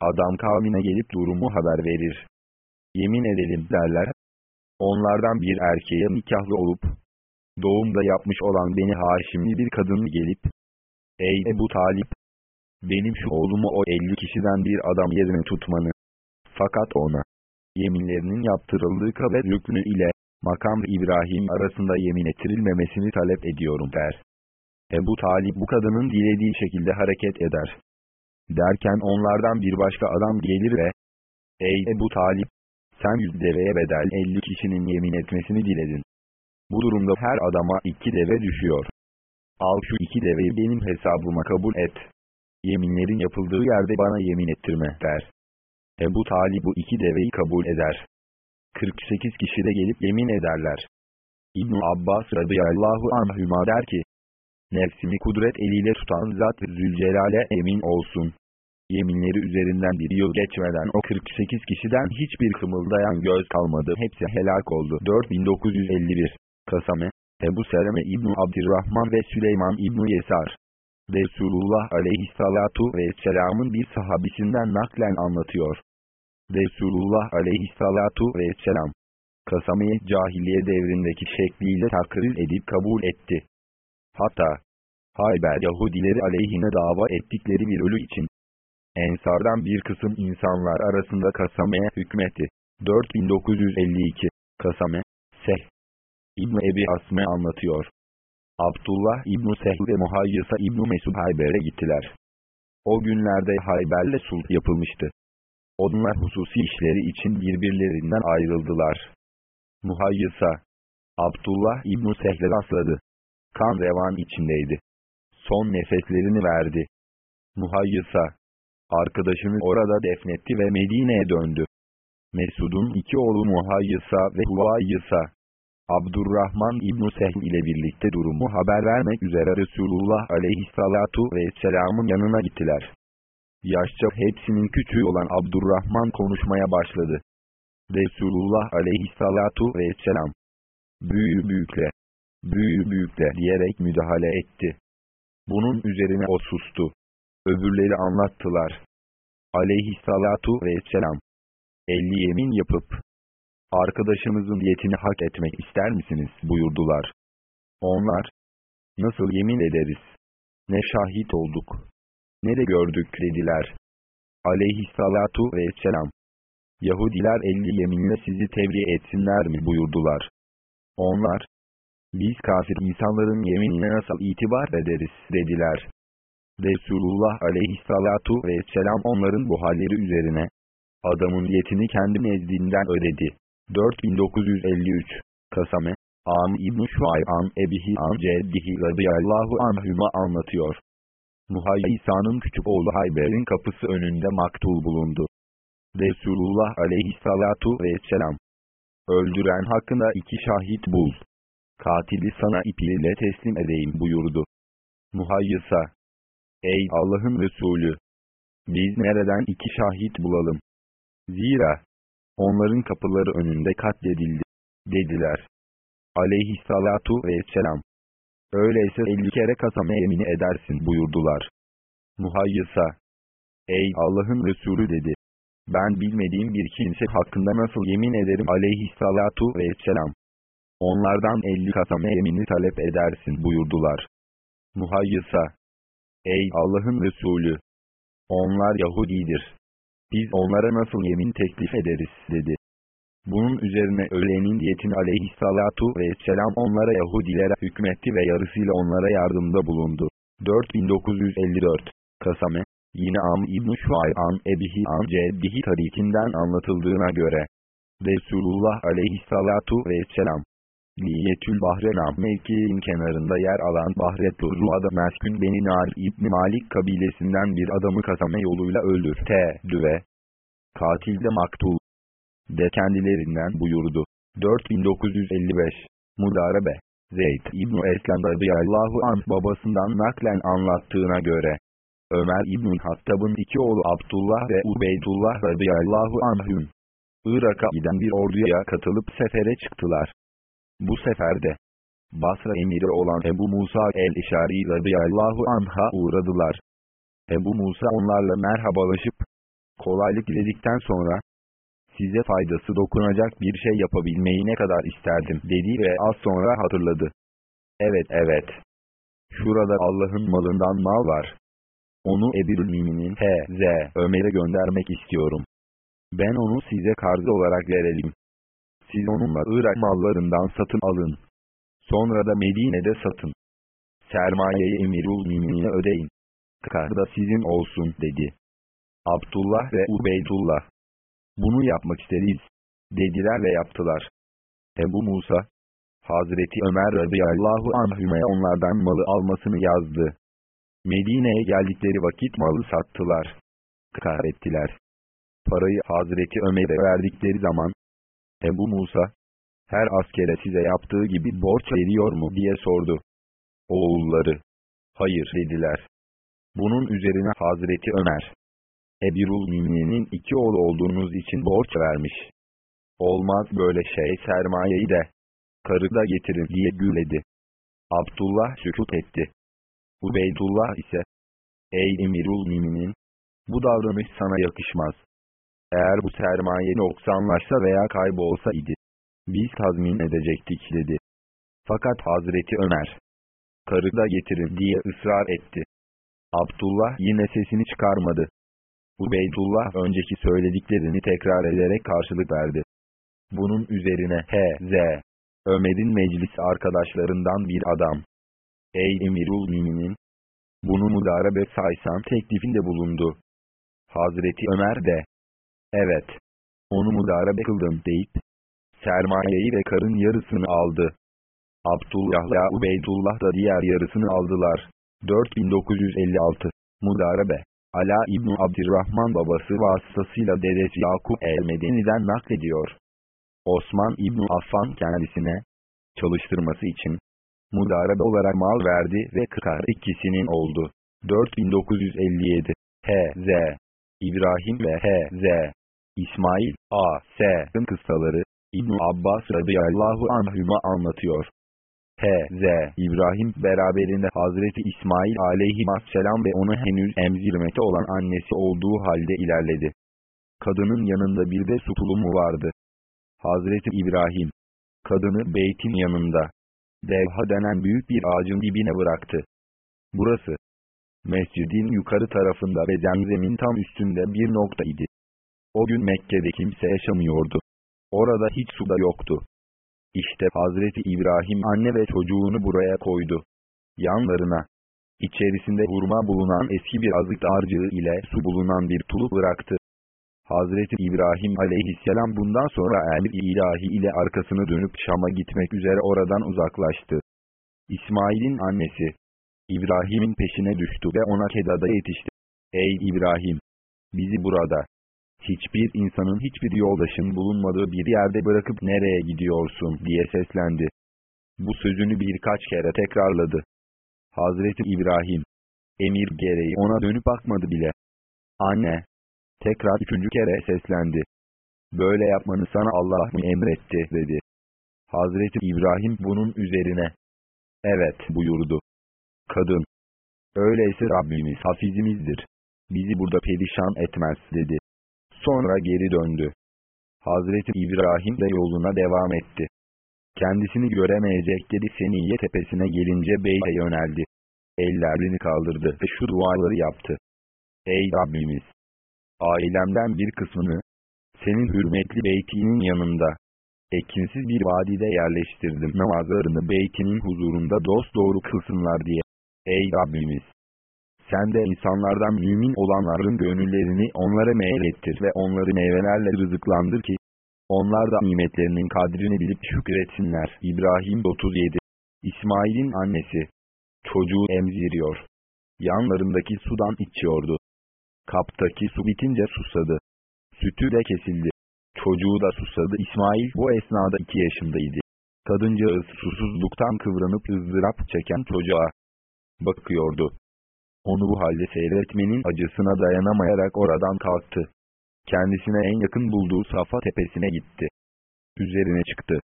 Adam kavmine gelip durumu haber verir. Yemin edelim derler. Onlardan bir erkeğe nikahlı olup, doğumda yapmış olan beni haşimli bir kadın gelip, Ey Ebu Talip! Benim şu oğlumu o elli kişiden bir adam yerine tutmanı. Fakat ona, yeminlerinin yaptırıldığı kabe rüknü ile, makam İbrahim arasında yemin ettirilmemesini talep ediyorum der. Ebu Talip bu kadının dilediği şekilde hareket eder. Derken onlardan bir başka adam gelir ve, Ey Ebu Talip! Sen yüz deveye bedel elli kişinin yemin etmesini diledin. Bu durumda her adama iki deve düşüyor. Al şu iki deveyi benim hesabıma kabul et. Yeminlerin yapıldığı yerde bana yemin ettirme der. Ebu Talib bu iki deveyi kabul eder. 48 kişi de gelip yemin ederler. İbn Abbas radıyallahu anhüma der ki, Nefsimi kudret eliyle tutan zat Zülcelal'e emin olsun. Yeminleri üzerinden bir yıl geçmeden o 48 kişiden hiçbir kımıldayan göz kalmadı. Hepsi helak oldu. 4951 Kasame, Ebu Seleme İbni Abdirrahman ve Süleyman İbni Yesar. Resulullah aleyhissalatu vesselamın bir sahabisinden naklen anlatıyor. Resulullah aleyhissalatu vesselam, Kasame'yi cahiliye devrindeki şekliyle takrir edip kabul etti. Hatta, Hayber Yahudileri aleyhine dava ettikleri bir ölü için, Ensardan bir kısım insanlar arasında Kasame'ye hükmetti. 4952 Kasame, Seh, İbn Ebi Asme anlatıyor. Abdullah İbn Sehl ve Muhayyisa İbn Mesud Hayber'e gittiler. O günlerde Hayber'le sulh yapılmıştı. Onlar hususi işleri için birbirlerinden ayrıldılar. Muhayyisa, Abdullah İbn Sehl'e rastladı. Kan revan içindeydi. Son nefeslerini verdi. Muhayyisa, arkadaşını orada defnetti ve Medine'ye döndü. Mesud'un iki oğlu Muhayyisa ve Huvayyisa, Abdurrahman İbn Sehl ile birlikte durumu haber vermek üzere Resulullah aleyhissalatu vesselamın yanına gittiler. Yaşça hepsinin küçüğü olan Abdurrahman konuşmaya başladı. Resulullah aleyhissalatu vesselam, büyü büyükle, büyü büyükle diyerek müdahale etti. Bunun üzerine o sustu. Öbürleri anlattılar. Aleyhissalatu vesselam, elli yemin yapıp, arkadaşımızın diyetini hak etmek ister misiniz buyurdular. Onlar, nasıl yemin ederiz? Ne şahit olduk, ne de gördük dediler. Aleyhissalatu vesselam, Yahudiler elli yeminle sizi tebliğ etsinler mi buyurdular. Onlar, biz kafir insanların yeminine nasıl itibar ederiz dediler. Resulullah aleyhissalatu vesselam onların bu halleri üzerine, adamın diyetini kendi nezdinden ödedi. 4953 Kasame Am İbn-i Şuay'an Ebihi An Ceddihi radıyallahu anhüma anlatıyor. Muhayyisa'nın küçük oğlu Hayber'in kapısı önünde maktul bulundu. Resulullah aleyhissalatu vesselam Öldüren hakkında iki şahit bul. Katili sana ipiyle teslim edeyim buyurdu. Muhayyisa Ey Allah'ın Resulü! Biz nereden iki şahit bulalım? Zira onların kapıları önünde katledildi, dediler. Aleyhissalatu vesselam. Öyleyse elli kere kasame yemini edersin buyurdular. Muhayyisa. Ey Allah'ın Resulü dedi. Ben bilmediğim bir kimse hakkında nasıl yemin ederim aleyhissalatu vesselam. Onlardan elli kasame yemini talep edersin buyurdular. Muhayyisa. Ey Allah'ın Resulü! Onlar Yahudidir biz onlara nasıl yemin teklif ederiz dedi. Bunun üzerine ölenin diyetini aleyhissalatu vesselam onlara Yahudilere hükmetti ve yarısıyla onlara yardımda bulundu. 4954 Kasame Yine Am İbn-i Şuay'an Ebihi An Ceddihi tarikinden anlatıldığına göre Resulullah aleyhissalatu vesselam Liyetül Bahrenam mevkiinin kenarında yer alan Bahretlu Ru'ada meskün Beni Nar İbni Malik kabilesinden bir adamı kasame yoluyla öldür. T. Düve. Katil de maktul. De kendilerinden buyurdu. 4955. Mudarebe. Zeyd İbni Eslem radıyallahu anh babasından naklen anlattığına göre. Ömer İbni Hattab'ın iki oğlu Abdullah ve Ubeydullah radıyallahu anhüm. Irak'a giden bir orduya katılıp sefere çıktılar. Bu seferde Basra emiri olan Ebu Musa el-İşari radıyallahu anh'a uğradılar. Ebu Musa onlarla merhabalaşıp, kolaylık diledikten sonra, size faydası dokunacak bir şey yapabilmeyi ne kadar isterdim dedi ve az sonra hatırladı. Evet evet. Şurada Allah'ın malından mal var. Onu Ebirül Mümin'in H.Z. Ömer'e göndermek istiyorum. Ben onu size kardı olarak verelim. Siz onunla Irak mallarından satın alın. Sonra da Medine'de satın. Sermayeyi Emirul Mümin'e ödeyin. Kar da sizin olsun dedi. Abdullah ve Ubeydullah. Bunu yapmak isteriz. Dediler ve yaptılar. Ebu Musa, Hazreti Ömer radıyallahu anhüme onlardan malı almasını yazdı. Medine'ye geldikleri vakit malı sattılar. Kar ettiler. Parayı Hazreti Ömer'e verdikleri zaman, Ebu Musa, her askere size yaptığı gibi borç veriyor mu diye sordu. Oğulları, hayır dediler. Bunun üzerine Hazreti Ömer, Ebirul Mümin'in iki oğlu olduğunuz için borç vermiş. Olmaz böyle şey sermayeyi de, karı da getirin diye güledi. Abdullah sükut etti. Ubeydullah ise, Ey Emirul Müminin, bu davranış sana yakışmaz. Eğer bu sermaye noksanlaşsa veya kaybolsa idi, biz tazmin edecektik dedi. Fakat Hazreti Ömer, karı da getirin diye ısrar etti. Abdullah yine sesini çıkarmadı. Ubeydullah önceki söylediklerini tekrar ederek karşılık verdi. Bunun üzerine H.Z. Ömer'in meclis arkadaşlarından bir adam. Ey Emirul Müminin! Bunu mudarebe saysan teklifinde bulundu. Hazreti Ömer de, evet, onu mudarebe kıldım deyip, sermayeyi ve karın yarısını aldı. Abdullah'la Ubeydullah da diğer yarısını aldılar. 4956 Mudarebe Ala İbni Abdirrahman babası vasıtasıyla dedesi Yakup el-Medeni'den naklediyor. Osman İbni Affan kendisine çalıştırması için mudarebe olarak mal verdi ve kıkar ikisinin oldu. 4957 H.Z. İbrahim ve H.Z. İsmail A.S.'ın kıssaları İbn Abbas radıyallahu anhüma anlatıyor. H.Z. İbrahim beraberinde Hazreti İsmail aleyhisselam ve onu henüz emzirmekte olan annesi olduğu halde ilerledi. Kadının yanında bir de su tulumu vardı. Hazreti İbrahim, kadını beytin yanında, devha denen büyük bir ağacın dibine bıraktı. Burası, mescidin yukarı tarafında ve zemzemin tam üstünde bir nokta idi. O gün Mekke'de kimse yaşamıyordu. Orada hiç su da yoktu. İşte Hazreti İbrahim anne ve çocuğunu buraya koydu. Yanlarına, içerisinde hurma bulunan eski bir azık dağarcığı ile su bulunan bir tulu bıraktı. Hazreti İbrahim aleyhisselam bundan sonra emir ilahi ile arkasını dönüp Şam'a gitmek üzere oradan uzaklaştı. İsmail'in annesi, İbrahim'in peşine düştü ve ona Keda'da yetişti. Ey İbrahim! Bizi burada, hiçbir insanın hiçbir yoldaşın bulunmadığı bir yerde bırakıp nereye gidiyorsun diye seslendi. Bu sözünü birkaç kere tekrarladı. Hazreti İbrahim, emir gereği ona dönüp bakmadı bile. Anne, tekrar üçüncü kere seslendi. Böyle yapmanı sana Allah mı emretti dedi. Hazreti İbrahim bunun üzerine, evet buyurdu. Kadın, öyleyse Rabbimiz hafizimizdir. Bizi burada perişan etmez dedi. Sonra geri döndü. Hazreti İbrahim de yoluna devam etti. Kendisini göremeyecekleri Seniye tepesine gelince beyte yöneldi. Ellerini kaldırdı ve şu duaları yaptı. Ey Rabbimiz! Ailemden bir kısmını, senin hürmetli beytinin yanında, ekinsiz bir vadide yerleştirdim namazlarını beytinin huzurunda dost doğru kılsınlar diye. Ey Rabbimiz! Sen de insanlardan mümin olanların gönüllerini onlara meylettir ve onları meyvelerle rızıklandır ki, onlar da nimetlerinin kadrini bilip şükretsinler. İbrahim 37 İsmail'in annesi, çocuğu emziriyor. Yanlarındaki sudan içiyordu. Kaptaki su bitince susadı. Sütü de kesildi. Çocuğu da susadı. İsmail bu esnada iki yaşındaydı. Kadıncağız susuzluktan kıvranıp ızdırap çeken çocuğa bakıyordu. Onu bu halde seyretmenin acısına dayanamayarak oradan kalktı. Kendisine en yakın bulduğu Safa tepesine gitti. Üzerine çıktı.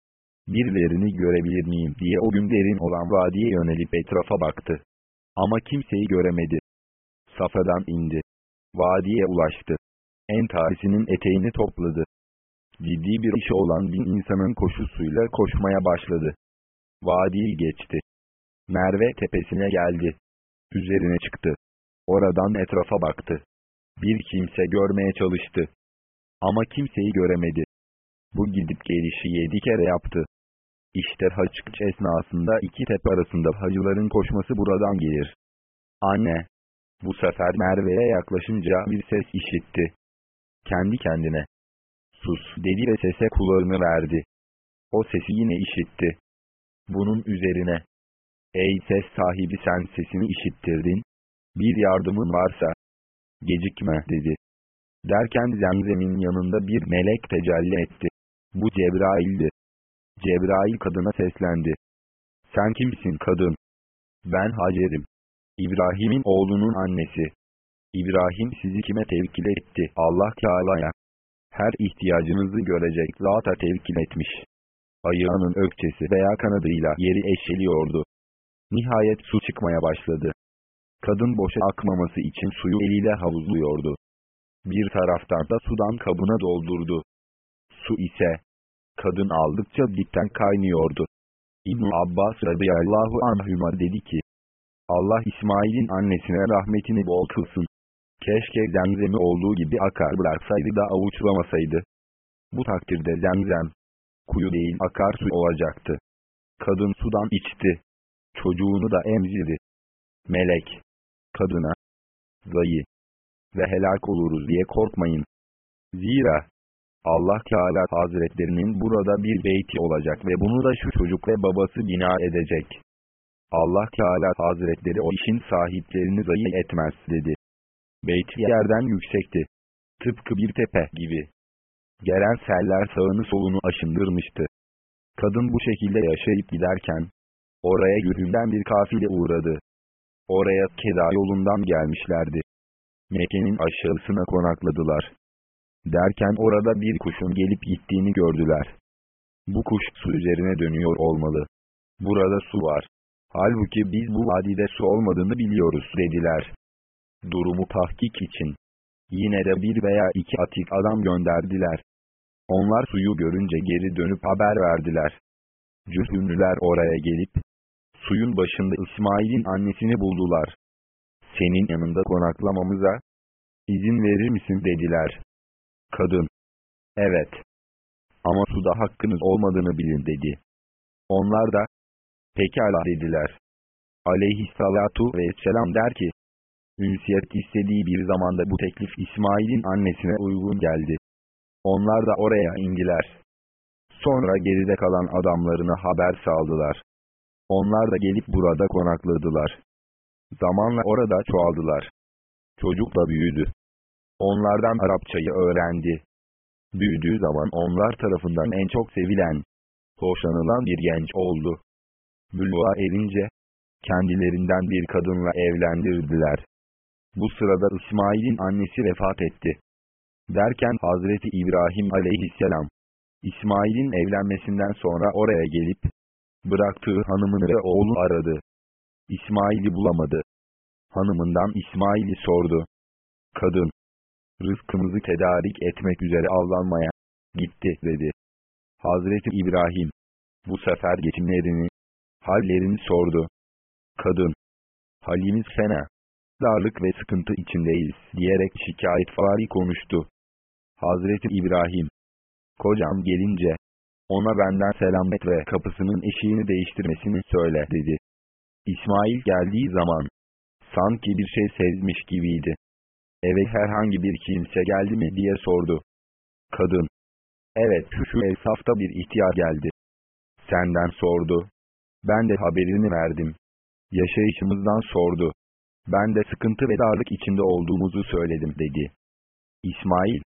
birilerini görebilir miyim diye o gün derin olan vadiye yönelip etrafa baktı. Ama kimseyi göremedi. Safadan indi. Vadiye ulaştı. Entarisinin eteğini topladı. Ciddi bir işi olan bin insanın koşusuyla koşmaya başladı. Vadiyi geçti. Merve tepesine geldi. Üzerine çıktı. Oradan etrafa baktı. Bir kimse görmeye çalıştı. Ama kimseyi göremedi. Bu gidip gelişi yedi kere yaptı. İşte haç esnasında iki tepe arasında hacıların koşması buradan gelir. Anne! Bu sefer Merve'ye yaklaşınca bir ses işitti. Kendi kendine. Sus dedi ve sese kulağını verdi. O sesi yine işitti. Bunun üzerine. Ey ses sahibi sen sesini işittirdin. Bir yardımın varsa. Gecikme dedi. Derken zemzemin yanında bir melek tecelli etti. Bu Cebrail'di. Cebrail kadına seslendi. Sen kimsin kadın? Ben Hacer'im. İbrahim'in oğlunun annesi. İbrahim sizi kime tevkil etti? Allah Teala'ya. Her ihtiyacınızı görecek zata tevkil etmiş. Ayağının ökçesi veya kanadıyla yeri eşeliyordu. Nihayet su çıkmaya başladı. Kadın boşa akmaması için suyu eliyle havuzluyordu. Bir taraftan da sudan kabına doldurdu. Su ise, kadın aldıkça dipten kaynıyordu. ibn Abbas radıyallahu anhüma dedi ki, Allah İsmail'in annesine rahmetini bol kılsın. Keşke zemzemi olduğu gibi akar bıraksaydı da avuçlamasaydı. Bu takdirde zemzem, kuyu değil akarsu olacaktı. Kadın sudan içti. Çocuğunu da emzirdi. Melek, kadına, zayı ve helak oluruz diye korkmayın. Zira, Allah Teala Hazretlerinin burada bir beyti olacak ve bunu da şu çocuk ve babası bina edecek. Allah Teala Hazretleri o işin sahiplerini zayi etmez dedi. Beyt yerden yüksekti. Tıpkı bir tepe gibi. Gelen seller sağını solunu aşındırmıştı. Kadın bu şekilde yaşayıp giderken, oraya yürümden bir kafile uğradı. Oraya Keda yolundan gelmişlerdi. Mekke'nin aşağısına konakladılar. Derken orada bir kuşun gelip gittiğini gördüler. Bu kuş su üzerine dönüyor olmalı. Burada su var. Halbuki biz bu vadide su olmadığını biliyoruz dediler. Durumu tahkik için. Yine de bir veya iki atik adam gönderdiler. Onlar suyu görünce geri dönüp haber verdiler. Cühünlüler oraya gelip, suyun başında İsmail'in annesini buldular. Senin yanında konaklamamıza izin verir misin dediler. Kadın, evet. Ama suda hakkınız olmadığını bilin dedi. Onlar da, pekala dediler. Aleyhissalatu vesselam der ki, ünsiyet istediği bir zamanda bu teklif İsmail'in annesine uygun geldi. Onlar da oraya indiler. Sonra geride kalan adamlarına haber saldılar. Onlar da gelip burada konakladılar. Zamanla orada çoğaldılar. Çocuk da büyüdü. Onlardan Arapçayı öğrendi. Büyüdüğü zaman onlar tarafından en çok sevilen, hoşlanılan bir genç oldu. Bülva erince, kendilerinden bir kadınla evlendirdiler. Bu sırada İsmail'in annesi vefat etti. Derken Hazreti İbrahim aleyhisselam, İsmail'in evlenmesinden sonra oraya gelip, bıraktığı hanımını ve oğlu aradı. İsmail'i bulamadı. Hanımından İsmail'i sordu. Kadın, rızkımızı tedarik etmek üzere avlanmaya gitti dedi. Hazreti İbrahim, bu sefer geçimlerini, hallerini sordu. Kadın, halimiz fena, darlık ve sıkıntı içindeyiz diyerek şikayet fari konuştu. Hazreti İbrahim, kocam gelince, ona benden selam et ve kapısının eşiğini değiştirmesini söyle dedi. İsmail geldiği zaman, sanki bir şey sezmiş gibiydi. Eve herhangi bir kimse geldi mi diye sordu. Kadın, evet şu esafta bir ihtiyar geldi. Senden sordu. Ben de haberini verdim. Yaşayışımızdan sordu. Ben de sıkıntı ve darlık içinde olduğumuzu söyledim dedi. İsmail,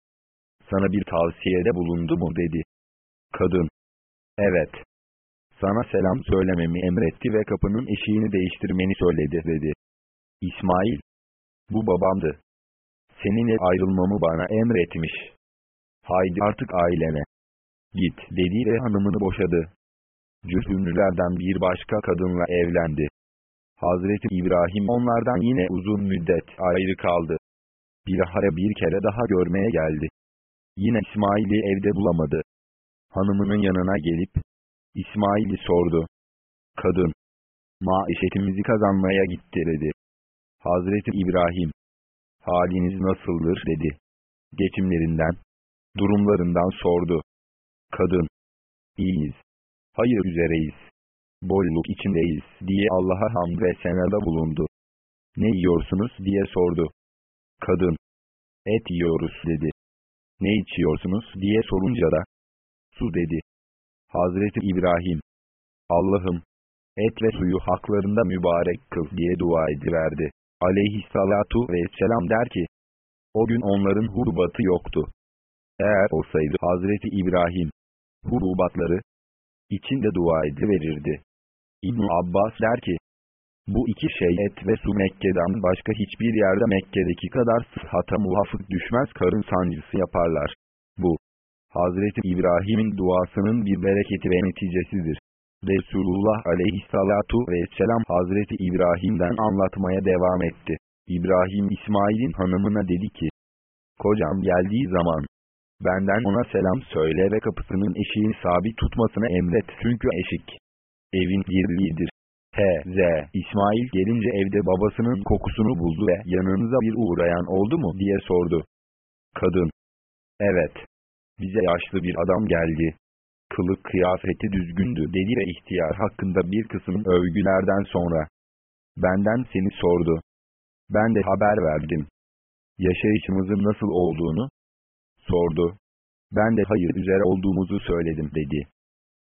sana bir tavsiyede bulundu mu dedi. Kadın, evet. Sana selam söylememi emretti ve kapının eşiğini değiştirmeni söyledi dedi. İsmail, bu babamdı. Seninle ayrılmamı bana emretmiş. Haydi artık ailene. Git dedi ve hanımını boşadı. Cühümlülerden bir başka kadınla evlendi. Hazreti İbrahim onlardan yine uzun müddet ayrı kaldı. Bilahare bir kere daha görmeye geldi. Yine İsmail'i evde bulamadı. Hanımının yanına gelip, İsmail'i sordu. Kadın, maişetimizi kazanmaya gitti dedi. Hazreti İbrahim, haliniz nasıldır dedi. Geçimlerinden, durumlarından sordu. Kadın, iyiyiz, hayır üzereyiz, bolluk içindeyiz diye Allah'a hamd ve senada bulundu. Ne yiyorsunuz diye sordu. Kadın, et yiyoruz dedi. Ne içiyorsunuz diye sorunca da, su dedi. Hazreti İbrahim, Allah'ım, et ve suyu haklarında mübarek kıl diye dua ediverdi. Aleyhissalatu vesselam der ki, o gün onların hurbatı yoktu. Eğer olsaydı Hazreti İbrahim, hurubatları, içinde dua ediverirdi. ibn Abbas der ki, bu iki şey et ve su Mekke'den başka hiçbir yerde Mekke'deki kadar sıhhata muvafık düşmez karın sancısı yaparlar. Bu, Hazreti İbrahim'in duasının bir bereketi ve neticesidir. Resulullah aleyhissalatu vesselam Hazreti İbrahim'den anlatmaya devam etti. İbrahim İsmail'in hanımına dedi ki, Kocam geldiği zaman, benden ona selam söyle ve kapısının eşiğini sabit tutmasını emret çünkü eşik, evin birliğidir. H.Z. İsmail gelince evde babasının kokusunu buldu ve yanınıza bir uğrayan oldu mu diye sordu. Kadın, evet, bize yaşlı bir adam geldi. Kılık kıyafeti düzgündü dedi ve ihtiyar hakkında bir kısım övgülerden sonra. Benden seni sordu. Ben de haber verdim. Yaşayışımızın nasıl olduğunu sordu. Ben de hayır üzere olduğumuzu söyledim dedi.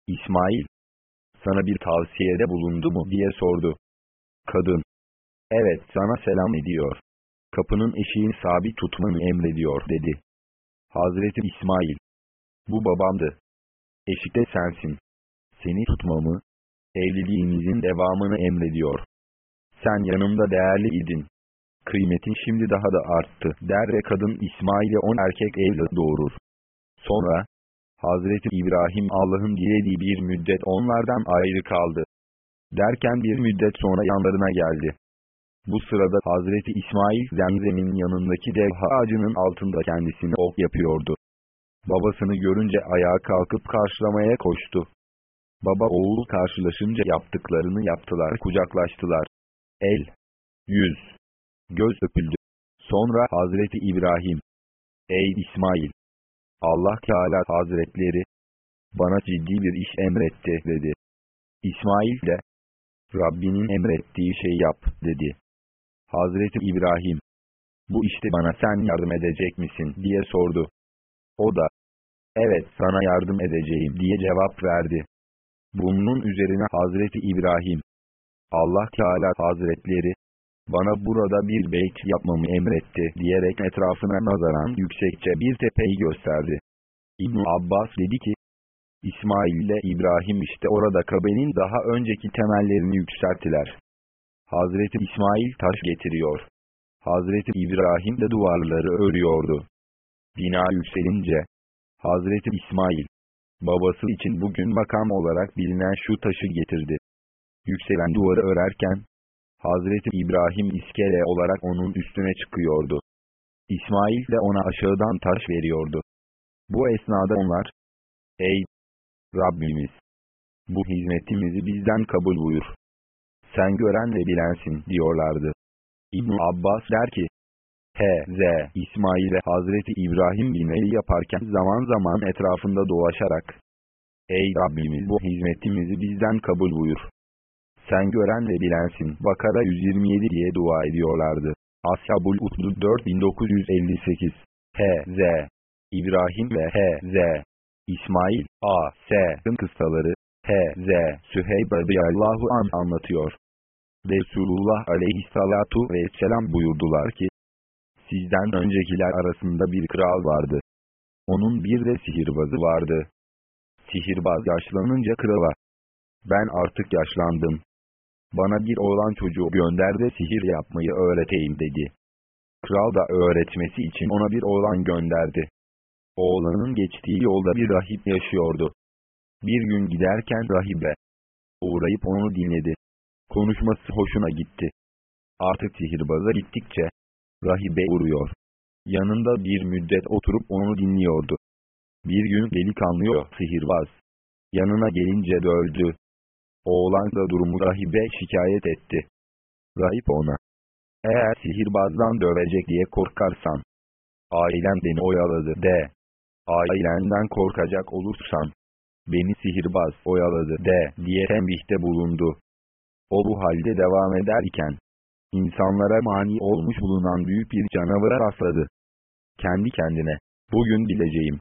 İsmail, sana bir tavsiyede bulundu mu diye sordu. Kadın, evet sana selam ediyor. Kapının eşiğini sabit tutmanı emrediyor dedi. Hazreti İsmail, bu babamdı. Eşikte sensin. Seni tutmamı, evliliğimizin devamını emrediyor. Sen yanımda değerli idin. Kıymetin şimdi daha da arttı der ve kadın İsmail'e on erkek evlat doğurur. Sonra, Hazreti İbrahim Allah'ın dilediği bir müddet onlardan ayrı kaldı. Derken bir müddet sonra yanlarına geldi. Bu sırada Hazreti İsmail zemzemin yanındaki dev ağacının altında kendisine ok yapıyordu. Babasını görünce ayağa kalkıp karşılamaya koştu. Baba oğul karşılaşınca yaptıklarını yaptılar kucaklaştılar. El, yüz, göz öpüldü. Sonra Hazreti İbrahim, Ey İsmail! Allah Teala Hazretleri, bana ciddi bir iş emretti dedi. İsmail de, Rabbinin emrettiği şeyi yap dedi. Hazreti İbrahim, bu işte bana sen yardım edecek misin diye sordu. O da, evet sana yardım edeceğim diye cevap verdi. Bunun üzerine Hazreti İbrahim, Allah Teala Hazretleri, bana burada bir beyt yapmamı emretti diyerek etrafına nazaran yüksekçe bir tepeyi gösterdi. ibn Abbas dedi ki, İsmail ile İbrahim işte orada Kabe'nin daha önceki temellerini yükselttiler. Hazreti İsmail taş getiriyor. Hazreti İbrahim de duvarları örüyordu. Bina yükselince, Hazreti İsmail, babası için bugün makam olarak bilinen şu taşı getirdi. Yükselen duvarı örerken, Hazreti İbrahim iskele olarak onun üstüne çıkıyordu. İsmail de ona aşağıdan taş veriyordu. Bu esnada onlar, Ey Rabbimiz! Bu hizmetimizi bizden kabul buyur. Sen gören ve bilensin diyorlardı. ibn Abbas der ki, H.Z. İsmail ve Hazreti İbrahim bilmeyi yaparken zaman zaman etrafında dolaşarak, Ey Rabbimiz bu hizmetimizi bizden kabul buyur. Sen gören ve bilensin. Bakara 127 diye dua ediyorlardı. Ashabul Utlu 4958 H.Z. İbrahim ve H.Z. İsmail A.S.'ın kıssaları H.Z. Süheyb radıyallahu an anlatıyor. Resulullah aleyhissalatu vesselam buyurdular ki, Sizden öncekiler arasında bir kral vardı. Onun bir de sihirbazı vardı. Sihirbaz yaşlanınca krala, ben artık yaşlandım. Bana bir oğlan çocuğu gönder de sihir yapmayı öğreteyim dedi. Kral da öğretmesi için ona bir oğlan gönderdi. Oğlanın geçtiği yolda bir rahip yaşıyordu. Bir gün giderken rahibe uğrayıp onu dinledi. Konuşması hoşuna gitti. Artık sihirbaza gittikçe rahibe uğruyor. Yanında bir müddet oturup onu dinliyordu. Bir gün delikanlı sihirbaz. Yanına gelince dövdü. Oğlan da durumu rahibe şikayet etti. Rahip ona. Eğer sihirbazdan dövecek diye korkarsan, ailem beni oyaladı de. Ailenden korkacak olursan, beni sihirbaz oyaladı de diye tembihte bulundu. O bu halde devam ederken, insanlara mani olmuş bulunan büyük bir canavara rastladı. Kendi kendine, bugün bileceğim.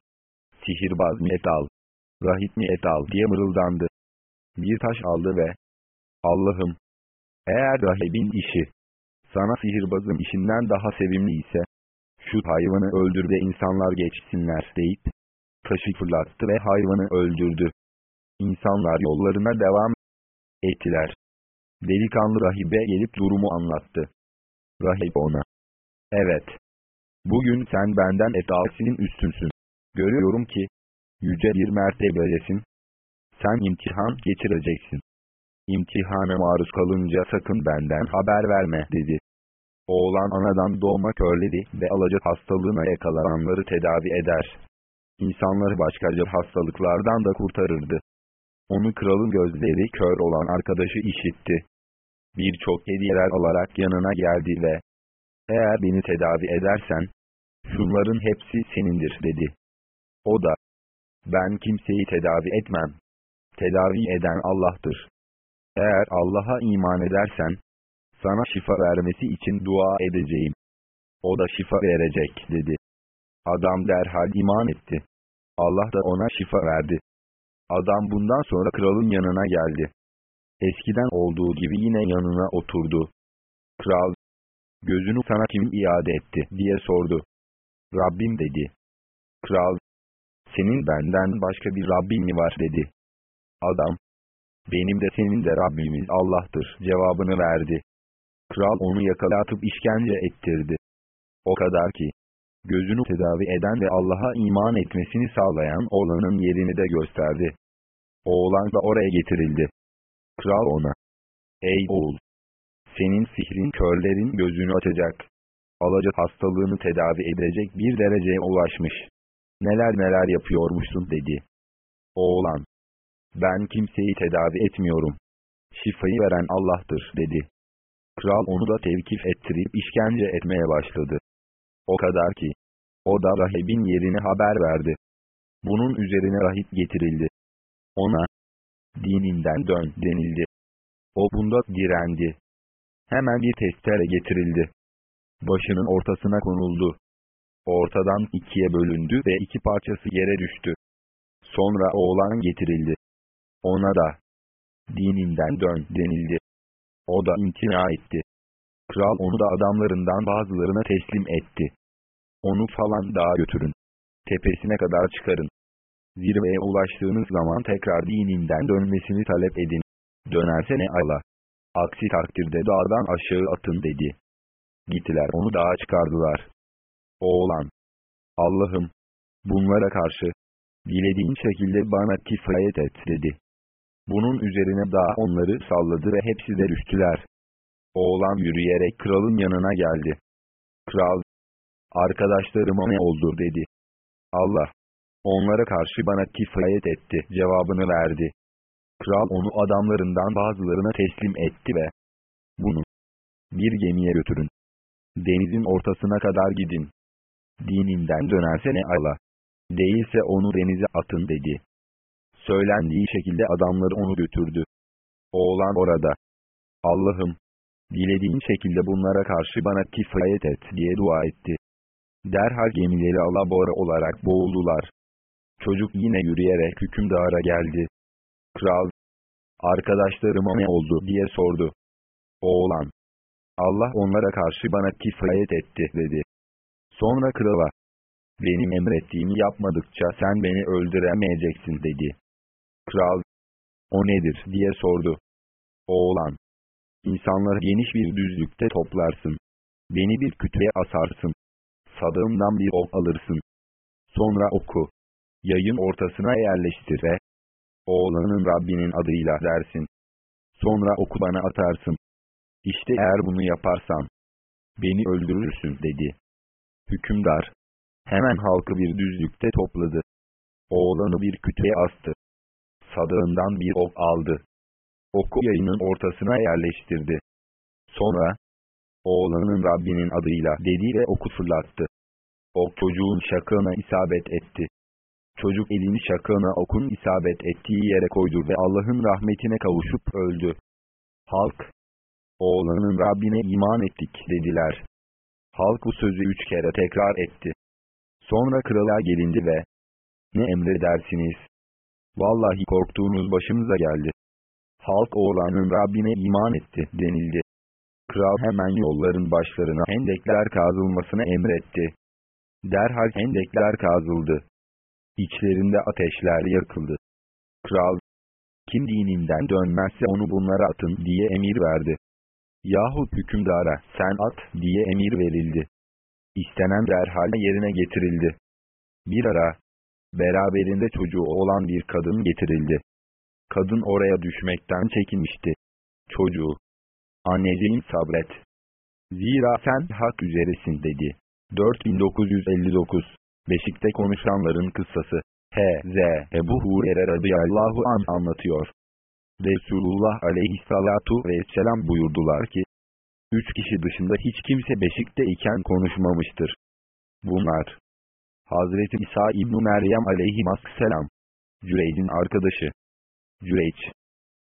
Sihirbaz mı et al, rahip mi et al diye mırıldandı. Bir taş aldı ve, Allah'ım, eğer rahibin işi, sana sihirbazın işinden daha sevimli ise, şu hayvanı öldür de insanlar geçsinler deyip, taşı fırlattı ve hayvanı öldürdü. İnsanlar yollarına devam ettiler. Delikanlı rahibe gelip durumu anlattı. Rahip ona. Evet. Bugün sen benden etaatinin üstünsün. Görüyorum ki, yüce bir mertebedesin. Sen imtihan geçireceksin. İmtihana maruz kalınca sakın benden haber verme dedi. Oğlan anadan doğma körleri ve alacak hastalığına yakalananları tedavi eder. İnsanları başkaca hastalıklardan da kurtarırdı. Onu kralın gözleri kör olan arkadaşı işitti. Birçok hediyeler alarak yanına geldi ve eğer beni tedavi edersen, şunların hepsi senindir dedi. O da, ben kimseyi tedavi etmem. Tedavi eden Allah'tır. Eğer Allah'a iman edersen, sana şifa vermesi için dua edeceğim. O da şifa verecek dedi. Adam derhal iman etti. Allah da ona şifa verdi. Adam bundan sonra kralın yanına geldi. Eskiden olduğu gibi yine yanına oturdu. Kral, gözünü sana kim iade etti diye sordu. Rabbim dedi. Kral, senin benden başka bir Rabbin mi var dedi. Adam, benim de senin de Rabbimiz Allah'tır cevabını verdi. Kral onu yakalatıp işkence ettirdi. O kadar ki, gözünü tedavi eden ve Allah'a iman etmesini sağlayan oğlanın yerini de gösterdi. Oğlan da oraya getirildi. Kral ona, ey oğul, senin sihrin körlerin gözünü açacak, alacak hastalığını tedavi edecek bir dereceye ulaşmış. Neler neler yapıyormuşsun dedi. Oğlan, ben kimseyi tedavi etmiyorum. Şifayı veren Allah'tır dedi. Kral onu da tevkif ettirip işkence etmeye başladı. O kadar ki, o da rahibin yerini haber verdi. Bunun üzerine rahip getirildi. Ona, dininden dön denildi. O bunda direndi. Hemen bir testere getirildi. Başının ortasına konuldu. Ortadan ikiye bölündü ve iki parçası yere düştü. Sonra oğlan getirildi. Ona da, dininden dön denildi. O da imtina etti. Kral onu da adamlarından bazılarına teslim etti. Onu falan dağa götürün. Tepesine kadar çıkarın. Zirveye ulaştığınız zaman tekrar dininden dönmesini talep edin. Dönerse ne ala. Aksi takdirde dağdan aşağı atın dedi. Gittiler onu dağa çıkardılar. Oğlan. Allah'ım. Bunlara karşı. Dilediğin şekilde bana kifayet et dedi. Bunun üzerine dağ onları salladı ve hepsi de düştüler. Oğlan yürüyerek kralın yanına geldi. Kral, arkadaşlarıma ne oldu dedi. Allah, onlara karşı bana kifayet etti cevabını verdi. Kral onu adamlarından bazılarına teslim etti ve bunu bir gemiye götürün. Denizin ortasına kadar gidin. Dininden dönerse ne. Değilse onu denize atın dedi. Söylendiği şekilde adamları onu götürdü. Oğlan orada. Allah'ım, dilediğin şekilde bunlara karşı bana kifayet et diye dua etti. Derhal gemileri alabora olarak boğuldular. Çocuk yine yürüyerek hükümdara geldi. Kral, arkadaşlarıma ne oldu diye sordu. Oğlan, Allah onlara karşı bana kifayet etti dedi. Sonra krala, benim emrettiğimi yapmadıkça sen beni öldüremeyeceksin dedi. Kral, o nedir diye sordu. Oğlan, insanları geniş bir düzlükte toplarsın. Beni bir kütüğe asarsın. Sadığımdan bir ok alırsın. Sonra oku. Yayın ortasına yerleştir ve oğlanın Rabbinin adıyla dersin. Sonra oku bana atarsın. İşte eğer bunu yaparsan, beni öldürürsün dedi. Hükümdar, hemen halkı bir düzlükte topladı. Oğlanı bir kütüğe astı. Sadağından bir ok aldı. Oku yayının ortasına yerleştirdi. Sonra, oğlanın Rabbinin adıyla dedi ve oku fırlattı. Ok çocuğun şakağına isabet etti. Çocuk elini şakağına okun isabet ettiği yere koydu ve Allah'ın rahmetine kavuşup öldü. Halk, oğlanın Rabbine iman ettik dediler. Halk bu sözü üç kere tekrar etti. Sonra krala gelindi ve, ne emredersiniz? Vallahi korktuğunuz başımıza geldi. Halk oğlanın Rabbine iman etti denildi. Kral hemen yolların başlarına hendekler kazılmasını emretti. Derhal hendekler kazıldı. İçlerinde ateşler yakıldı. Kral, kim dininden dönmezse onu bunlara atın diye emir verdi. Yahut hükümdara sen at diye emir verildi. İstenen derhal yerine getirildi. Bir ara, beraberinde çocuğu olan bir kadın getirildi. Kadın oraya düşmekten çekinmişti. Çocuğu, anneciğim sabret. Zira sen hak üzeresin dedi. 4959 Beşikte konuşanların kıssası H.Z. Ebu Hurer'e radıyallahu an anlatıyor. Resulullah aleyhissalatu vesselam buyurdular ki, Üç kişi dışında hiç kimse beşikte iken konuşmamıştır. Bunlar, Hazreti İsa İbn Meryem aleyhisselam, Cüreyd'in arkadaşı. Cüreyç,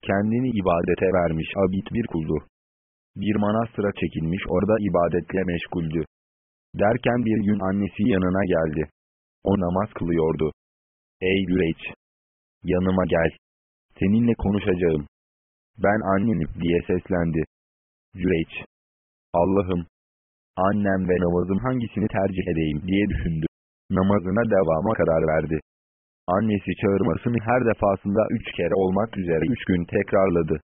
kendini ibadete vermiş abid bir kuldu. Bir manastıra çekilmiş orada ibadetle meşguldü. Derken bir gün annesi yanına geldi. O namaz kılıyordu. Ey Güreç! Yanıma gel. Seninle konuşacağım. Ben annenim diye seslendi. Güreç! Allah'ım! Annem ve namazım hangisini tercih edeyim diye düşündü. Namazına devama karar verdi. Annesi çağırmasını her defasında üç kere olmak üzere üç gün tekrarladı.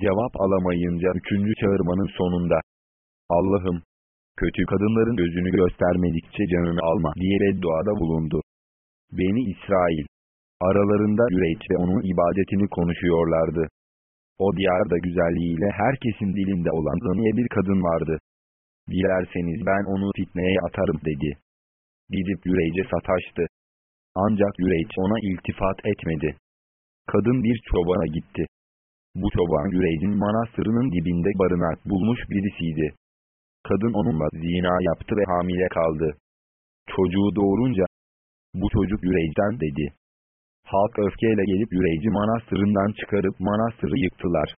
Cevap alamayınca üçüncü çağırmanın sonunda. Allah'ım! Kötü kadınların gözünü göstermedikçe canını alma diye bedduada bulundu. Beni İsrail. Aralarında Üreç ve onun ibadetini konuşuyorlardı. O diyarda güzelliğiyle herkesin dilinde olan zaniye bir kadın vardı. Dilerseniz ben onu fitneye atarım dedi. Gidip Yüreç'e sataştı. Ancak Yüreç ona iltifat etmedi. Kadın bir çobana gitti. Bu çoban Yüreç'in manastırının dibinde barınak bulmuş birisiydi. Kadın onunla zina yaptı ve hamile kaldı. Çocuğu doğurunca, bu çocuk Yüreç'ten dedi. Halk öfkeyle gelip Yüreç'i manastırından çıkarıp manastırı yıktılar.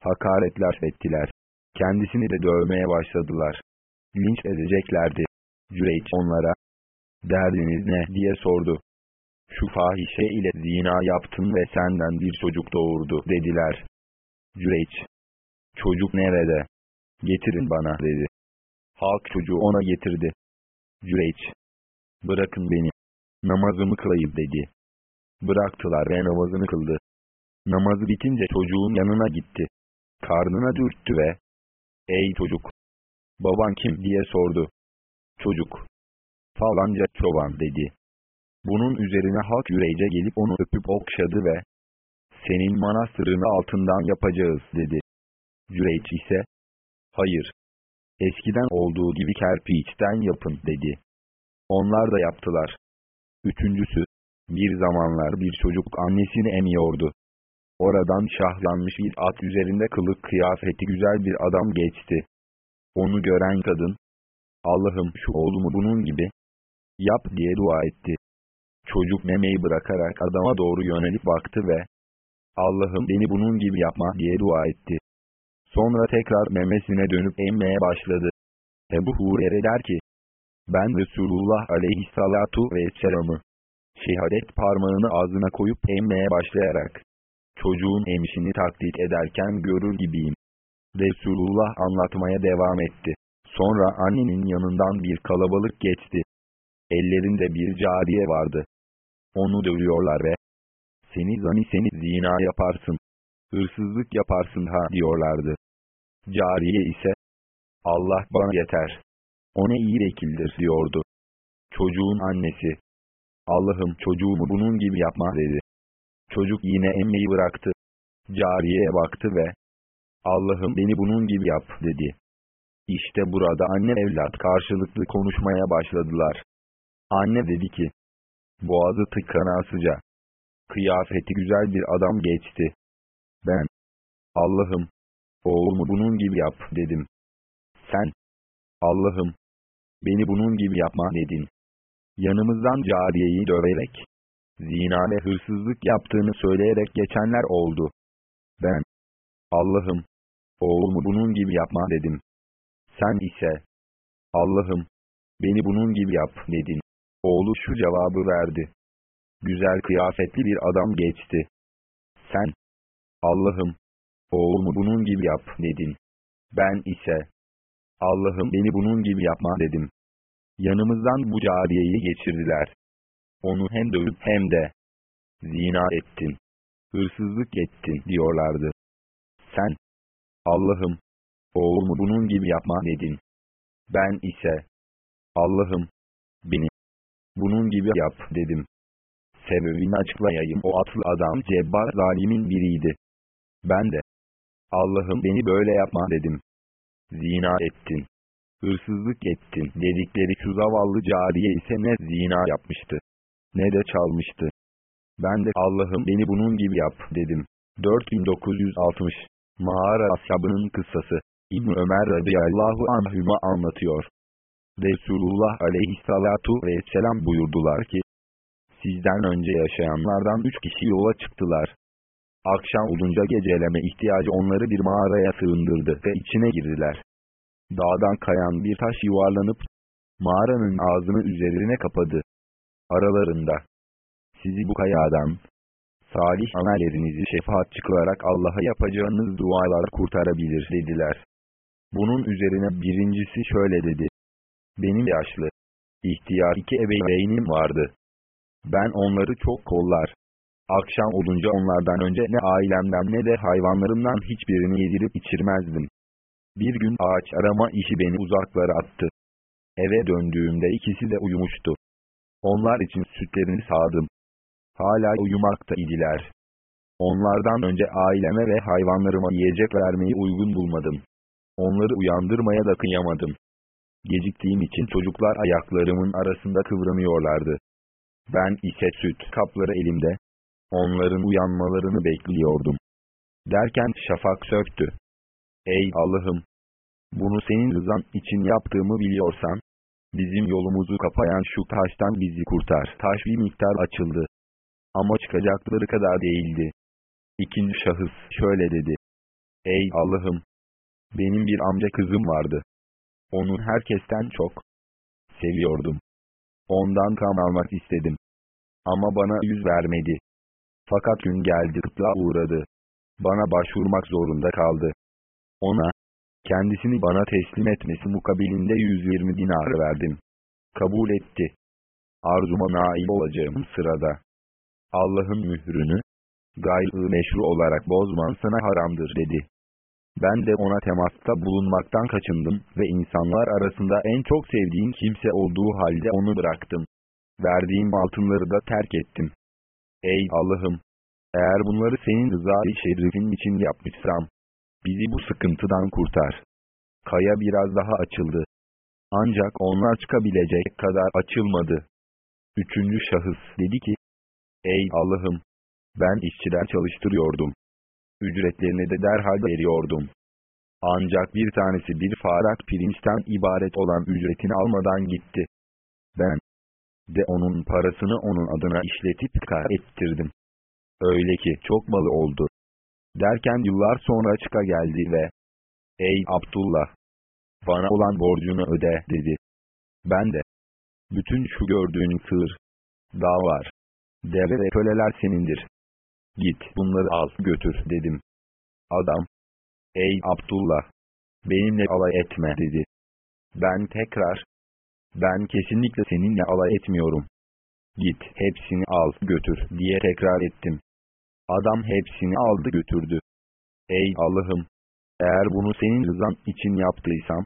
Hakaretler ettiler. Kendisini de dövmeye başladılar. Linç edeceklerdi. Yüreç onlara, derdiniz ne diye sordu. Şu fahişe ile zina yaptın ve senden bir çocuk doğurdu dediler. Yüreç, çocuk nerede? Getirin bana dedi. Halk çocuğu ona getirdi. Cüreç, bırakın beni, namazımı kılayım dedi. Bıraktılar ve namazını kıldı. Namazı bitince çocuğun yanına gitti. Karnına dürttü ve, ey çocuk, baban kim diye sordu. Çocuk, falanca çoban dedi. Bunun üzerine halk yüreyce gelip onu öpüp okşadı ve, senin manastırını altından yapacağız dedi. Cüreyç ise, hayır, eskiden olduğu gibi kerpiçten yapın dedi. Onlar da yaptılar. Üçüncüsü, bir zamanlar bir çocuk annesini emiyordu. Oradan şahlanmış bir at üzerinde kılık kıyafeti güzel bir adam geçti. Onu gören kadın, Allah'ım şu oğlumu bunun gibi yap diye dua etti. Çocuk memeyi bırakarak adama doğru yönelip baktı ve Allah'ım beni bunun gibi yapma diye dua etti. Sonra tekrar memesine dönüp emmeye başladı. Ebu Hurer'e der ki, ben Resulullah aleyhissalatu vesselam'ı, şehadet parmağını ağzına koyup emmeye başlayarak, çocuğun emişini taklit ederken görür gibiyim. Resulullah anlatmaya devam etti. Sonra annenin yanından bir kalabalık geçti. Ellerinde bir cariye vardı. Onu dövüyorlar ve, seni zani seni zina yaparsın, hırsızlık yaparsın ha diyorlardı. Cariye ise, Allah bana yeter. O ne iyi vekildir diyordu. Çocuğun annesi, Allah'ım çocuğumu bunun gibi yapma dedi. Çocuk yine emmeyi bıraktı. Cariyeye baktı ve Allah'ım beni bunun gibi yap dedi. İşte burada anne evlat karşılıklı konuşmaya başladılar. Anne dedi ki, boğazı tıkanasıca, kıyafeti güzel bir adam geçti. Ben, Allah'ım, oğlumu bunun gibi yap dedim. Sen, Allah'ım, beni bunun gibi yapma dedin. Yanımızdan cariyeyi döverek, zina ve hırsızlık yaptığını söyleyerek geçenler oldu. Ben, Allah'ım, oğlumu bunun gibi yapma dedim. Sen ise, Allah'ım, beni bunun gibi yap dedin. Oğlu şu cevabı verdi. Güzel kıyafetli bir adam geçti. Sen, Allah'ım, oğlumu bunun gibi yap dedin. Ben ise, Allah'ım beni bunun gibi yapma dedim. Yanımızdan bu cariyeyi geçirdiler. Onu hem dövüp hem de zina ettin, hırsızlık ettin diyorlardı. Sen, Allah'ım, oğlumu bunun gibi yapma dedin. Ben ise, Allah'ım, beni bunun gibi yap dedim. Sebebini açıklayayım o atlı adam cebbar zalimin biriydi. Ben de, Allah'ım beni böyle yapma dedim. Zina ettin, hırsızlık ettin dedikleri şu zavallı cariye ise ne zina yapmıştı, ne de çalmıştı. Ben de Allah'ım beni bunun gibi yap dedim. 4960 Mağara ashabının kıssası İbn Ömer radıyallahu anhüma anlatıyor. Resulullah aleyhissalatu vesselam buyurdular ki, Sizden önce yaşayanlardan üç kişi yola çıktılar. Akşam olunca geceleme ihtiyacı onları bir mağaraya sığındırdı ve içine girdiler. Dağdan kayan bir taş yuvarlanıp, mağaranın ağzını üzerine kapadı. Aralarında, sizi bu kayadan, salih amellerinizi şefaat çıkılarak Allah'a yapacağınız dualar kurtarabilir dediler. Bunun üzerine birincisi şöyle dedi. Benim yaşlı, ihtiyar iki ebeveynim vardı. Ben onları çok kollar. Akşam olunca onlardan önce ne ailemden ne de hayvanlarımdan hiçbirini yedirip içirmezdim. Bir gün ağaç arama işi beni uzaklara attı. Eve döndüğümde ikisi de uyumuştu. Onlar için sütlerini sağdım. Hala uyumakta idiler. Onlardan önce aileme ve hayvanlarıma yiyecek vermeyi uygun bulmadım. Onları uyandırmaya da kıyamadım. Geciktiğim için çocuklar ayaklarımın arasında kıvranıyorlardı. Ben ise süt kapları elimde. Onların uyanmalarını bekliyordum. Derken şafak söktü. Ey Allah'ım! Bunu senin rızan için yaptığımı biliyorsan, bizim yolumuzu kapayan şu taştan bizi kurtar. Taş bir miktar açıldı. Ama çıkacakları kadar değildi. İkinci şahıs şöyle dedi. Ey Allah'ım! Benim bir amca kızım vardı. Onu herkesten çok seviyordum. Ondan kan almak istedim. Ama bana yüz vermedi. Fakat gün geldi kıtlığa uğradı. Bana başvurmak zorunda kaldı. Ona, kendisini bana teslim etmesi mukabilinde 120 dinar verdim. Kabul etti. Arzuma nail olacağım sırada. Allah'ın mührünü, gayr meşru olarak bozman sana haramdır dedi. Ben de ona temasta bulunmaktan kaçındım ve insanlar arasında en çok sevdiğim kimse olduğu halde onu bıraktım. Verdiğim altınları da terk ettim. Ey Allah'ım! Eğer bunları senin rızayı şerifin için yapmışsam, bizi bu sıkıntıdan kurtar. Kaya biraz daha açıldı. Ancak onlar çıkabilecek kadar açılmadı. Üçüncü şahıs dedi ki, Ey Allah'ım! Ben işçiler çalıştırıyordum. Ücretlerini de derhal veriyordum. Ancak bir tanesi bir farak pirinçten ibaret olan ücretini almadan gitti. Ben de onun parasını onun adına işletip kar ettirdim. Öyle ki çok malı oldu. Derken yıllar sonra çıka geldi ve Ey Abdullah! Bana olan borcunu öde dedi. Ben de bütün şu gördüğün sığır, dağ var, deve ve köleler senindir. Git bunları al götür dedim. Adam, ey Abdullah, benimle alay etme dedi. Ben tekrar, ben kesinlikle seninle alay etmiyorum. Git hepsini al götür diye tekrar ettim. Adam hepsini aldı götürdü. Ey Allah'ım! Eğer bunu senin rızan için yaptıysam,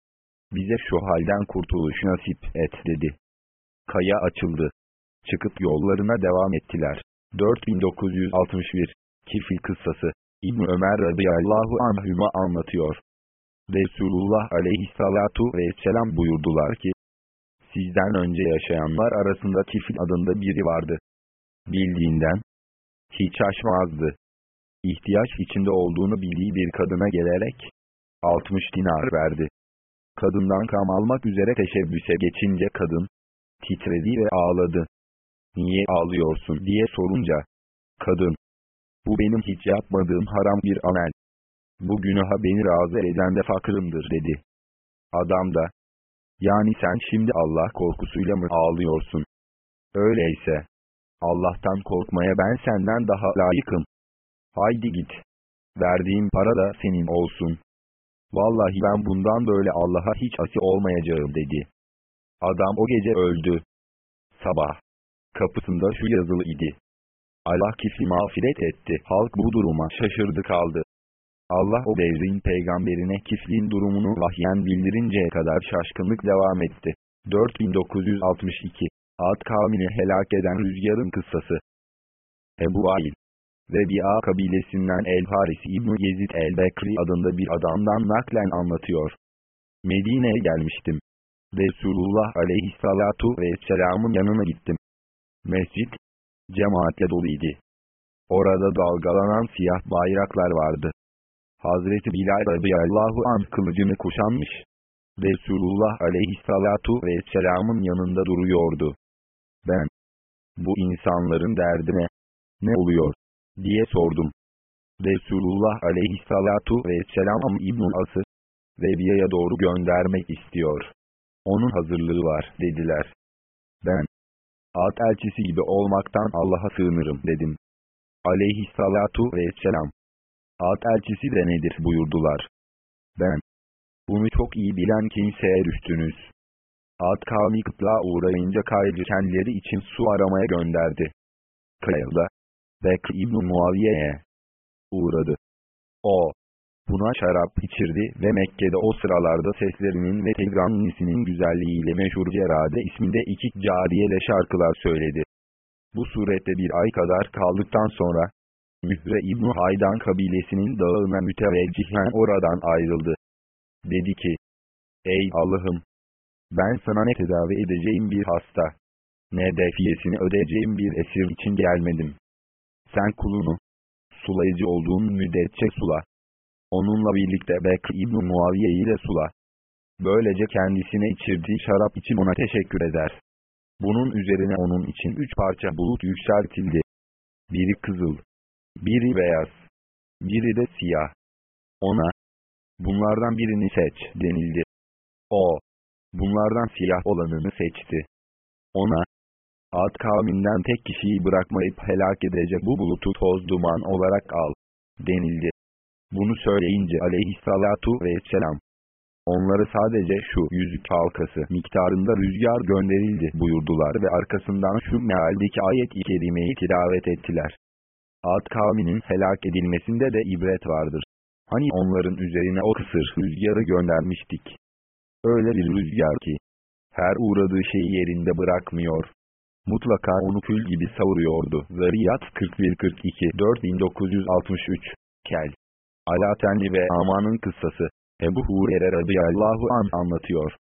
bize şu halden kurtuluş nasip et dedi. Kaya açıldı. Çıkıp yollarına devam ettiler. 4961 Kifil kıssası İbn Ömer radıyallahu anhüma anlatıyor. Resulullah aleyhissalatu vesselam buyurdular ki, Sizden önce yaşayanlar arasında Kifil adında biri vardı. Bildiğinden hiç aşmazdı. İhtiyaç içinde olduğunu bildiği bir kadına gelerek 60 dinar verdi. Kadından kam almak üzere teşebbüse geçince kadın titredi ve ağladı. Niye ağlıyorsun diye sorunca kadın bu benim hiç yapmadığım haram bir amel. Bu günaha beni razı eden de fakırımdır dedi. Adam da yani sen şimdi Allah korkusuyla mı ağlıyorsun? Öyleyse Allah'tan korkmaya ben senden daha layıkım. Haydi git. Verdiğim para da senin olsun. Vallahi ben bundan böyle Allah'a hiç asi olmayacağım dedi. Adam o gece öldü. Sabah. Kapısında şu yazılı idi. Allah kifli mağfiret etti. Halk bu duruma şaşırdı kaldı. Allah o devrin peygamberine kiflin durumunu vahyen bildirinceye kadar şaşkınlık devam etti. 4962 Ad kavmini helak eden rüzgarın kıssası Ebu Ail Rebi'a kabilesinden El-Haris İbni Yezid El-Bekri adında bir adamdan naklen anlatıyor. Medine'ye gelmiştim. Resulullah aleyhissalatu vesselamın yanına gittim. Mescit, cemaatle doluydu. Orada dalgalanan siyah bayraklar vardı. Hazreti Bilal radıyallahu anh kılıcını kuşanmış. Resulullah aleyhissalatu vesselamın yanında duruyordu. Ben, bu insanların derdine, ne oluyor, diye sordum. Resulullah aleyhissalatu vesselam İbnül As'ı, Rebia'ya doğru göndermek istiyor. Onun hazırlığı var, dediler. Ben, at elçisi gibi olmaktan Allah'a sığınırım, dedim. Aleyhissalatu vesselam. At elçisi de nedir buyurdular. Ben, bunu çok iyi bilen kimseye düştünüz. Ad kavmi kıtlığa uğrayınca kaygı kendileri için su aramaya gönderdi. Kayıda, Bekr İbn Muaviye'ye uğradı. O, buna şarap içirdi ve Mekke'de o sıralarda seslerinin ve tegranisinin güzelliğiyle meşhur Cerade isminde iki cariyeyle şarkılar söyledi. Bu surette bir ay kadar kaldıktan sonra, Mühre İbn Haydan kabilesinin dağına müteveccihen oradan ayrıldı. Dedi ki, Ey Allah'ım! Ben sana ne tedavi edeceğim bir hasta, ne defiyesini ödeyeceğim bir esir için gelmedim. Sen kulunu, sulayıcı olduğun müddetçe sula. Onunla birlikte Bekr İbn Muaviye'yi de sula. Böylece kendisine içirdiği şarap için ona teşekkür eder. Bunun üzerine onun için üç parça bulut yükseltildi. Biri kızıl, biri beyaz, biri de siyah. Ona, bunlardan birini seç denildi. O, bunlardan siyah olanını seçti. Ona, Ad kavminden tek kişiyi bırakmayıp helak edecek bu bulutu toz duman olarak al, denildi. Bunu söyleyince aleyhissalatu vesselam, onlara sadece şu yüzük halkası miktarında rüzgar gönderildi buyurdular ve arkasından şu mealdeki ayet-i kerimeyi tilavet ettiler. Ad kavminin helak edilmesinde de ibret vardır. Hani onların üzerine o kısır rüzgarı göndermiştik. Öyle bir rüzgar ki, her uğradığı şeyi yerinde bırakmıyor. Mutlaka onu kül gibi savuruyordu. Zariyat 41-42 4963 Kel Alatenli ve Aman'ın kıssası Ebu Hurer'e radıyallahu an anlatıyor.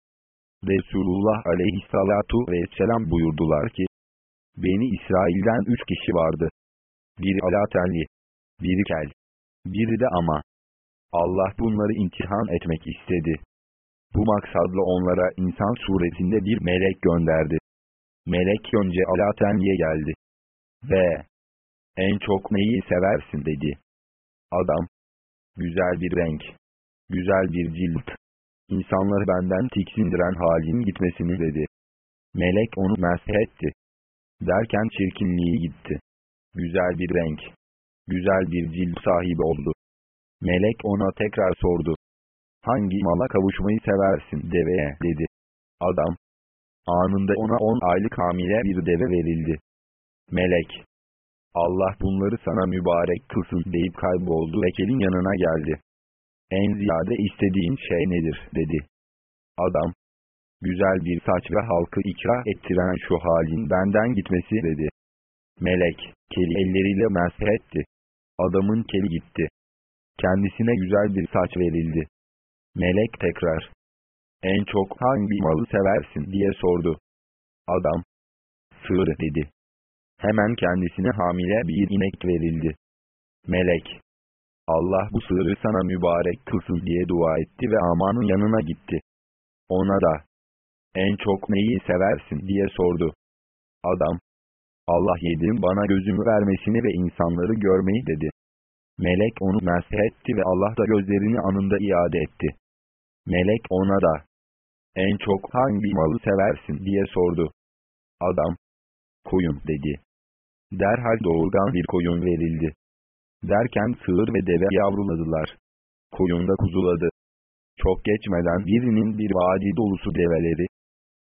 Resulullah aleyhissalatu vesselam buyurdular ki, Beni İsrail'den üç kişi vardı. Biri Alatenli, biri Kel, biri de Ama. Allah bunları imtihan etmek istedi. Bu maksadla onlara insan suretinde bir melek gönderdi. Melek önce Alatenli'ye geldi. Ve en çok neyi seversin dedi. Adam, güzel bir renk, güzel bir cilt, insanları benden tiksindiren halin gitmesini dedi. Melek onu meshetti. Derken çirkinliği gitti. Güzel bir renk, güzel bir cilt sahibi oldu. Melek ona tekrar sordu. Hangi mala kavuşmayı seversin deveye dedi. Adam, Anında ona on aylık hamile bir deve verildi. Melek, Allah bunları sana mübarek kılsın deyip kayboldu ve kelin yanına geldi. En ziyade istediğin şey nedir dedi. Adam, güzel bir saç ve halkı ikra ettiren şu halin benden gitmesi dedi. Melek, keli elleriyle meshetti. Adamın keli gitti. Kendisine güzel bir saç verildi. Melek tekrar, en çok hangi malı seversin diye sordu. Adam, sığır dedi. Hemen kendisine hamile bir inek verildi. Melek, Allah bu sığırı sana mübarek kılsın diye dua etti ve amanın yanına gitti. Ona da, en çok neyi seversin diye sordu. Adam, Allah yedim bana gözümü vermesini ve insanları görmeyi dedi. Melek onu meshetti ve Allah da gözlerini anında iade etti. Melek ona da, en çok hangi malı seversin diye sordu. Adam, koyun dedi. Derhal doğurgan bir koyun verildi. Derken sığır ve deve yavruladılar. Koyun da kuzuladı. Çok geçmeden birinin bir vadi dolusu develeri,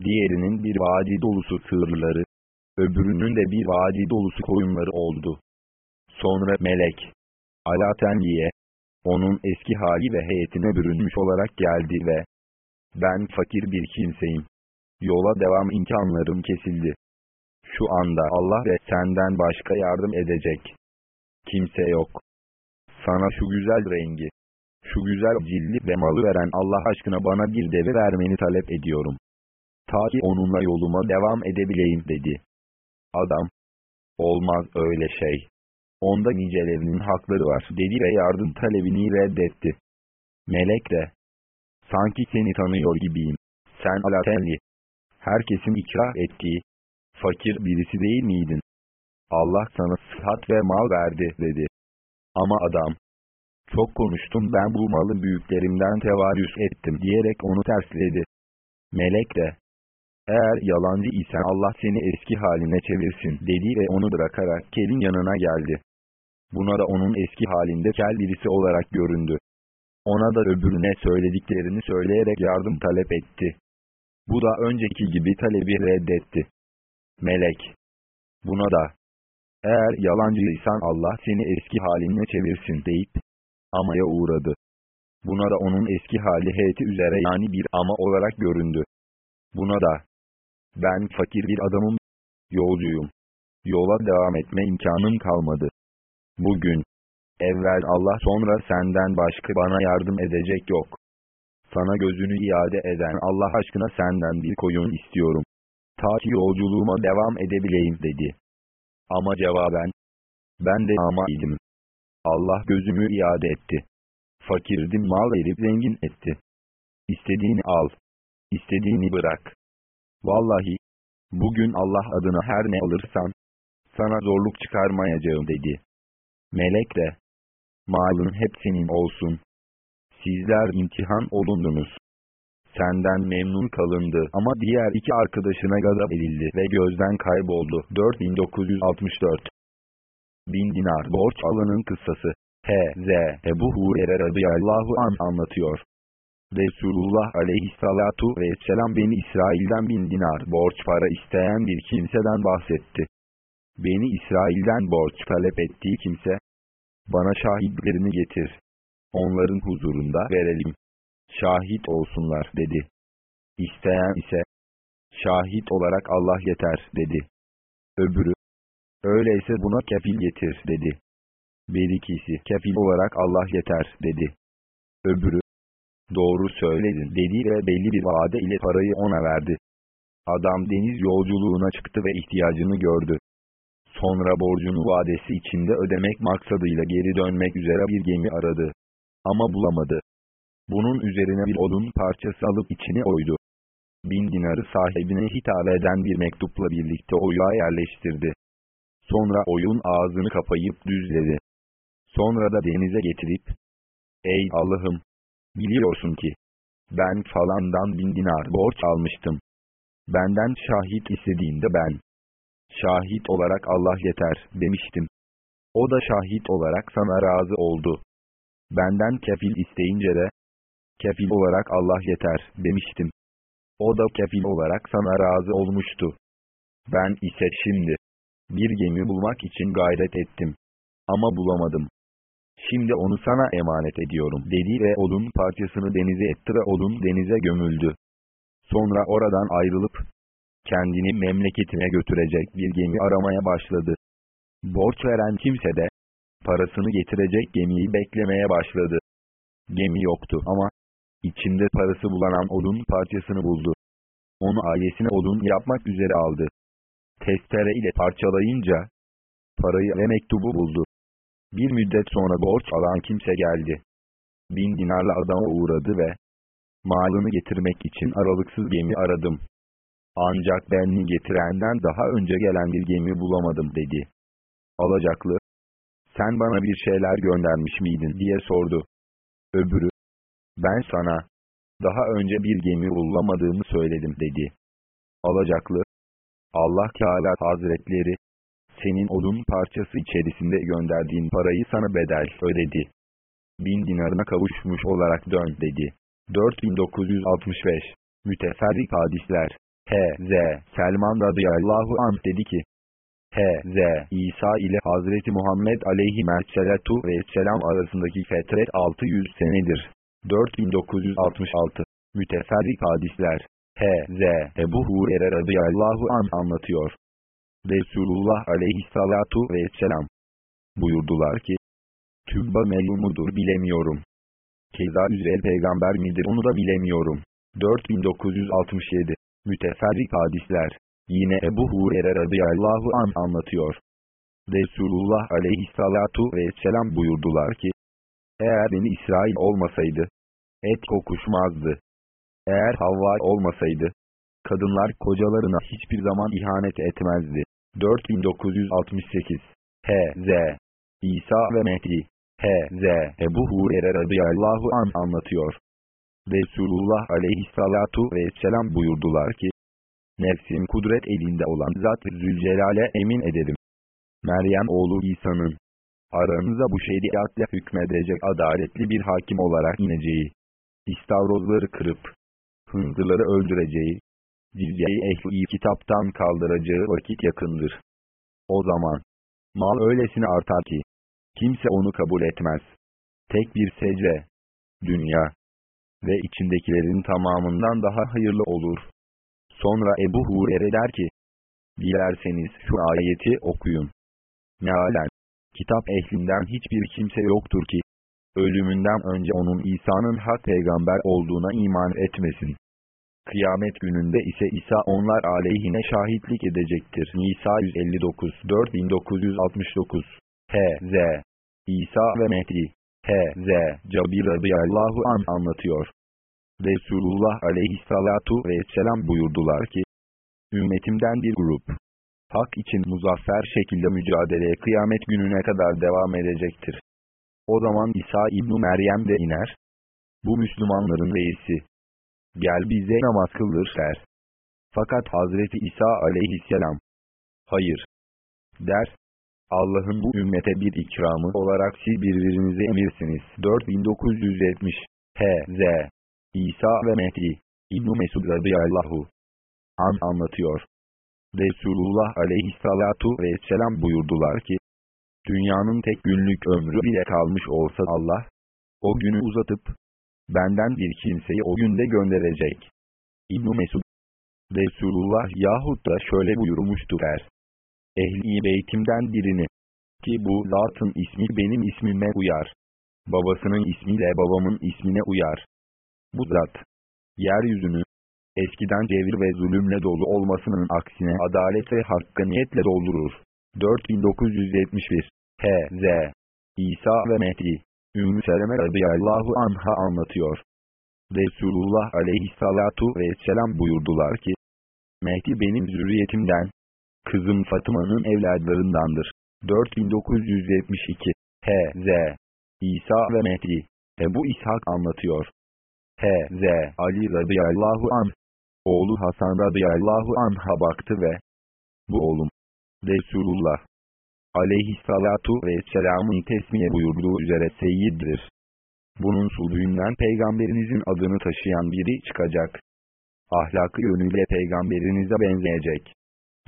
diğerinin bir vadi dolusu sığırları, öbürünün de bir vadi dolusu koyunları oldu. Sonra melek, Alatenliye, onun eski hali ve heyetine bürünmüş olarak geldi ve, ben fakir bir kimseyim. Yola devam imkanlarım kesildi. Şu anda Allah ve senden başka yardım edecek. Kimse yok. Sana şu güzel rengi, şu güzel cilli ve malı veren Allah aşkına bana bir deve vermeni talep ediyorum. Ta ki onunla yoluma devam edebileyim dedi. Adam, olmaz öyle şey. Onda nicelerinin hakları var dedi ve yardım talebini reddetti. Melek de, sanki seni tanıyor gibiyim. Sen alatenli, herkesin ikrah ettiği, fakir birisi değil miydin? Allah sana sıhhat ve mal verdi dedi. Ama adam, çok konuştum ben bu malı büyüklerimden tevarüs ettim diyerek onu tersledi. Melek de, eğer yalancı isen Allah seni eski haline çevirsin dedi ve onu bırakarak kelin yanına geldi. Buna da onun eski halinde kel birisi olarak göründü. Ona da öbürüne söylediklerini söyleyerek yardım talep etti. Bu da önceki gibi talebi reddetti. Melek. Buna da, eğer yalancıysan Allah seni eski haline çevirsin deyip, amaya uğradı. Buna da onun eski hali heyeti üzere yani bir ama olarak göründü. Buna da, ben fakir bir adamım, yolcuyum. Yola devam etme imkanım kalmadı. Bugün, evvel Allah sonra senden başka bana yardım edecek yok. Sana gözünü iade eden Allah aşkına senden bir koyun istiyorum. Ta ki yolculuğuma devam edebileyim dedi. Ama cevaben, ben de ama idim. Allah gözümü iade etti. Fakirdim mal verip zengin etti. İstediğini al. İstediğini bırak. Vallahi, bugün Allah adına her ne alırsan, sana zorluk çıkarmayacağım dedi. Melek de, malın hep senin olsun. Sizler imtihan olundunuz. Senden memnun kalındı ama diğer iki arkadaşına gazap edildi ve gözden kayboldu. 4964 Bin dinar borç alanın kıssası. H.Z. Ebu Hurer'e radıyallahu an anlatıyor. Resulullah aleyhissalatu vesselam beni İsrail'den bin dinar borç para isteyen bir kimseden bahsetti. Beni İsrail'den borç talep ettiği kimse, bana şahitlerini getir. Onların huzurunda verelim. Şahit olsunlar dedi. İsteyen ise, şahit olarak Allah yeter dedi. Öbürü, öyleyse buna kefil getir dedi. Bir ikisi kefil olarak Allah yeter dedi. Öbürü, doğru söyledin dedi ve belli bir vade ile parayı ona verdi. Adam deniz yolculuğuna çıktı ve ihtiyacını gördü. Sonra borcunu vadesi içinde ödemek maksadıyla geri dönmek üzere bir gemi aradı. Ama bulamadı. Bunun üzerine bir odun parçası alıp içine oydu. Bin dinarı sahibine hitap eden bir mektupla birlikte oyuğa yerleştirdi. Sonra oyun ağzını kapayıp düzledi. Sonra da denize getirip, Ey Allah'ım! Biliyorsun ki, ben falandan bin dinar borç almıştım. Benden şahit istediğinde ben, şahit olarak Allah yeter demiştim. O da şahit olarak sana razı oldu. Benden kefil isteyince de, kefil olarak Allah yeter demiştim. O da kefil olarak sana razı olmuştu. Ben ise şimdi, bir gemi bulmak için gayret ettim. Ama bulamadım. Şimdi onu sana emanet ediyorum dedi ve odun parçasını denize etti ve odun denize gömüldü. Sonra oradan ayrılıp, kendini memleketine götürecek bir gemi aramaya başladı. Borç veren kimse de, parasını getirecek gemiyi beklemeye başladı. Gemi yoktu ama, içinde parası bulanan odun parçasını buldu. Onu ailesine odun yapmak üzere aldı. Testere ile parçalayınca, parayı ve mektubu buldu. Bir müddet sonra borç alan kimse geldi. Bin dinarla adama uğradı ve, malını getirmek için aralıksız gemi aradım. Ancak benli getirenden daha önce gelen bir gemi bulamadım dedi. Alacaklı, sen bana bir şeyler göndermiş miydin diye sordu. Öbürü, ben sana, daha önce bir gemi bulamadığımı söyledim dedi. Alacaklı, Allah Teala Hazretleri, senin odun parçası içerisinde gönderdiğin parayı sana bedel ödedi. Bin dinarına kavuşmuş olarak dön dedi. 4965 Müteferrik hadisler H.Z. Selman radıyallahu anh dedi ki, H.Z. İsa ile Hazreti Muhammed aleyhisselatu vesselam arasındaki fetret 600 senedir. 4966 Müteferrik hadisler H.Z. Ebu Hurer'e radıyallahu an anlatıyor. Resulullah aleyhissalatu vesselam buyurdular ki, Tübba melumudur bilemiyorum. Keza üzere peygamber midir onu da bilemiyorum. 4967 Müteferrik hadisler Yine Ebu Hurer'e radıyallahu an anlatıyor. Resulullah aleyhissalatu vesselam buyurdular ki, eğer beni İsrail olmasaydı, et kokuşmazdı. Eğer Havva olmasaydı, kadınlar kocalarına hiçbir zaman ihanet etmezdi. 4968 H.Z. İsa ve Mehdi H.Z. Ebu Hurer'e radıyallahu an anlatıyor. Resulullah aleyhissalatu vesselam buyurdular ki, Nefsim kudret elinde olan Zat Zülcelal'e emin ederim. Meryem oğlu İsa'nın, aranıza bu şeriatla hükmedecek adaletli bir hakim olarak ineceği, istavrozları kırıp, hınzırları öldüreceği, Cizyeyi ehli kitaptan kaldıracağı vakit yakındır. O zaman, mal öylesine artar ki, kimse onu kabul etmez. Tek bir secde, dünya ve içindekilerin tamamından daha hayırlı olur. Sonra Ebu Hurer'e der ki, dilerseniz şu ayeti okuyun. Mealen, kitap ehlinden hiçbir kimse yoktur ki, ölümünden önce onun İsa'nın hak peygamber olduğuna iman etmesin. Kıyamet gününde ise İsa onlar aleyhine şahitlik edecektir. Nisa 159 4969 H.Z. İsa ve Mehdi H.Z. Cabir radıyallahu an anlatıyor. Resulullah aleyhissalatu vesselam buyurdular ki, Ümmetimden bir grup, hak için muzaffer şekilde mücadeleye kıyamet gününe kadar devam edecektir. O zaman İsa İbn Meryem de iner. Bu Müslümanların reisi, gel bize namaz kıldır der. Fakat Hazreti İsa aleyhisselam, hayır, der. Allah'ın bu ümmete bir ikramı olarak siz birbirinize emirsiniz. 4970 H.Z. İsa ve Mehdi İbn-i Mesud radıyallahu an anlatıyor. Resulullah aleyhissalatu vesselam buyurdular ki, dünyanın tek günlük ömrü bile kalmış olsa Allah, o günü uzatıp, benden bir kimseyi o günde gönderecek. İbn Mesud Resulullah yahut da şöyle buyurmuştur der. Ehli beytimden birini ki bu zatın ismi benim ismime uyar. Babasının ismiyle babamın ismine uyar. Bu zat yeryüzünü eskiden cevir ve zulümle dolu olmasının aksine adalet ve hakkaniyetle doldurur. 4971 H.Z. İsa ve Mehdi Ümmü Seleme radıyallahu anha anlatıyor. Resulullah aleyhissalatu vesselam buyurdular ki, Mehdi benim zürriyetimden, kızım Fatıma'nın evladlarındandır. 4972 H.Z. İsa ve Mehdi Ebu İshak anlatıyor. H.Z. Ali radıyallahu anh, oğlu Hasan radıyallahu anh'a baktı ve, bu oğlum, Resulullah, aleyhissalatu vesselamın tesmiye buyurduğu üzere seyyiddir. Bunun sulbünden peygamberinizin adını taşıyan biri çıkacak. Ahlakı yönüyle peygamberinize benzeyecek.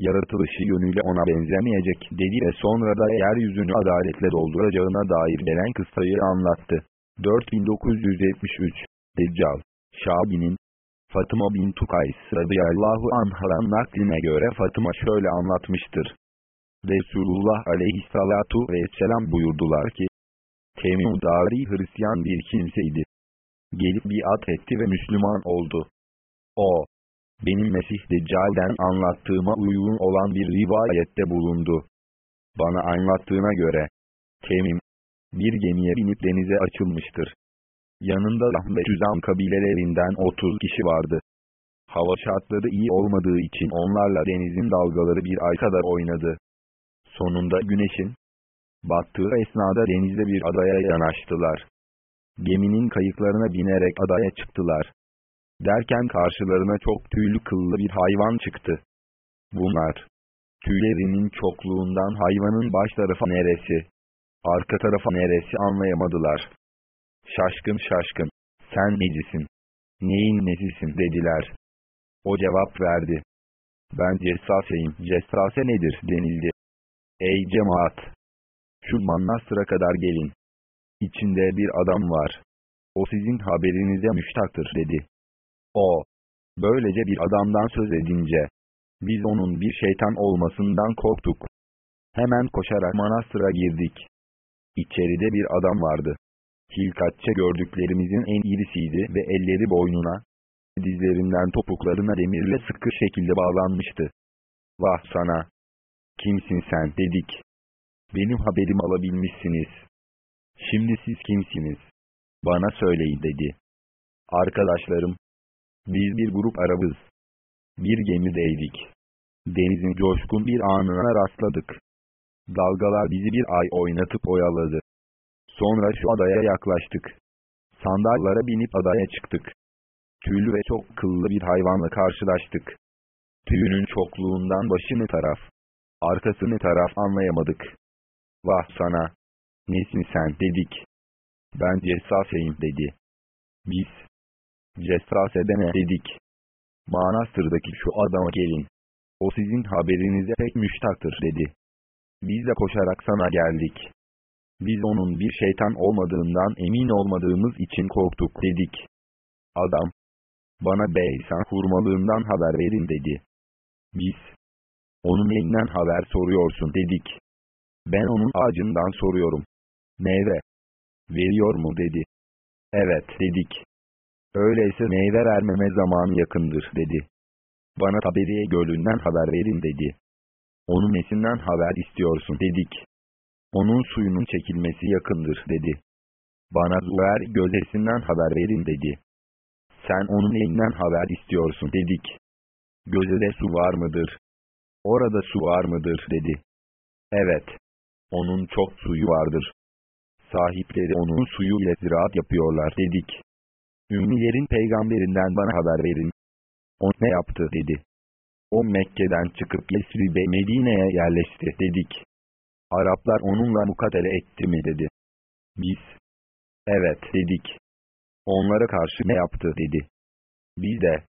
Yaratılışı yönüyle ona benzemeyecek dedi ve sonra da yeryüzünü adaletle dolduracağına dair gelen kıssayı anlattı. 4973 Deccal Şabi'nin Fatıma bin Tukays radıyallahu anh'ın nakline göre Fatıma şöyle anlatmıştır. Resulullah aleyhissalatu vesselam buyurdular ki, Temim Dari Hristiyan bir kimseydi. Gelip biat etti ve Müslüman oldu. O, benim Mesih Deccal'den anlattığıma uygun olan bir rivayette bulundu. Bana anlattığına göre, Temim, bir gemiye binip denize açılmıştır. Yanında Rahm ve Cüzam kabilelerinden 30 kişi vardı. Hava şartları iyi olmadığı için onlarla denizin dalgaları bir ay kadar oynadı. Sonunda güneşin battığı esnada denizde bir adaya yanaştılar. Geminin kayıklarına binerek adaya çıktılar. Derken karşılarına çok tüylü kıllı bir hayvan çıktı. Bunlar, tüylerinin çokluğundan hayvanın baş tarafı neresi, arka tarafı neresi anlayamadılar. Şaşkın şaşkın, sen necisin, neyin nesisin dediler. O cevap verdi. Ben cessaseyim, cessase nedir denildi. Ey cemaat! Şu manastıra kadar gelin. İçinde bir adam var. O sizin haberinize müştaktır dedi. O, böylece bir adamdan söz edince, biz onun bir şeytan olmasından korktuk. Hemen koşarak manastıra girdik. İçeride bir adam vardı. Hilkatça gördüklerimizin en irisiydi ve elleri boynuna, dizlerinden topuklarına demirle sıkı şekilde bağlanmıştı. Vah sana! Kimsin sen dedik. Benim haberim alabilmişsiniz. Şimdi siz kimsiniz? Bana söyleyin dedi. Arkadaşlarım, biz bir grup Arabız. Bir gemideydik. Denizin coşkun bir anına rastladık. Dalgalar bizi bir ay oynatıp oyaladı. Sonra şu adaya yaklaştık. Sandallara binip adaya çıktık. Tüylü ve çok kıllı bir hayvanla karşılaştık. Tüyünün çokluğundan başı ne taraf, arkası ne taraf anlayamadık. Vah sana! Nesin sen dedik. Ben Cessaseyim dedi. Biz, Cessase'de ne dedik. Manastırdaki şu adama gelin. O sizin haberinize pek müştaktır dedi. Biz de koşarak sana geldik. Biz onun bir şeytan olmadığından emin olmadığımız için korktuk dedik. Adam, bana Beysan hurmalığından haber verin dedi. Biz, onun elinden haber soruyorsun dedik. Ben onun ağacından soruyorum. Meyve, veriyor mu dedi. Evet dedik. Öyleyse meyve vermeme zamanı yakındır dedi. Bana Taberiye gölünden haber verin dedi. Onun nesinden haber istiyorsun dedik. Onun suyunun çekilmesi yakındır dedi. Bana Zuver gözesinden haber verin dedi. Sen onun elinden haber istiyorsun dedik. Gözede su var mıdır? Orada su var mıdır dedi. Evet. Onun çok suyu vardır. Sahipleri onun suyu ile ziraat yapıyorlar dedik. Ümmilerin peygamberinden bana haber verin. O ne yaptı dedi. O Mekke'den çıkıp Yesrib'e Medine'ye yerleşti dedik. Araplar onunla mukatele etti mi dedi. Biz, evet dedik. Onlara karşı ne yaptı dedi. Biz de,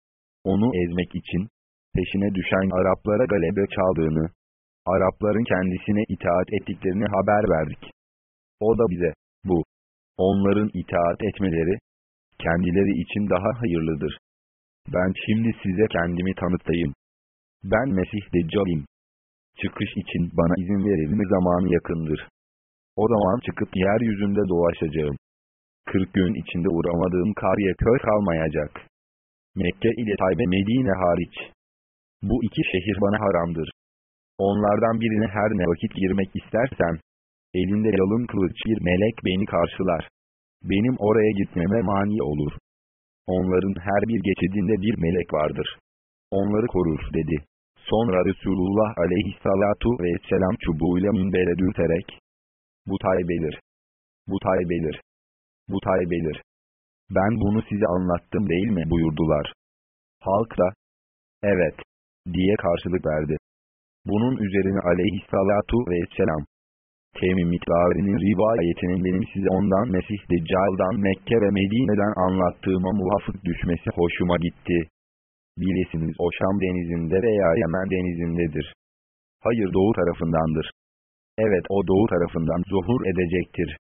onu ezmek için, peşine düşen Araplara galebe çaldığını, Arapların kendisine itaat ettiklerini haber verdik. O da bize, bu, onların itaat etmeleri, kendileri için daha hayırlıdır. Ben şimdi size kendimi tanıtayım. Ben Mesih Deccal'im. Çıkış için bana izin verilme zamanı yakındır. O zaman çıkıp yeryüzünde dolaşacağım. Kırk gün içinde uğramadığım kariye kör kalmayacak. Mekke ile Taybe Medine hariç. Bu iki şehir bana haramdır. Onlardan birine her ne vakit girmek istersem, elinde yalın kılıç bir melek beni karşılar. Benim oraya gitmeme mani olur. Onların her bir geçidinde bir melek vardır. Onları korur dedi. Sonra Resulullah aleyhissalatu vesselam çubuğuyla minbere dürterek, bu taybelir, bu taybelir, bu taybelir. Ben bunu size anlattım değil mi buyurdular. Halk da, evet, diye karşılık verdi. Bunun üzerine aleyhissalatu vesselam, Temim miktarının rivayetinin benim size ondan Mesih Deccal'dan Mekke ve Medine'den anlattığıma muvafık düşmesi hoşuma gitti. Bilesiniz o Şam denizinde veya Yemen denizindedir. Hayır doğu tarafındandır. Evet o doğu tarafından zuhur edecektir.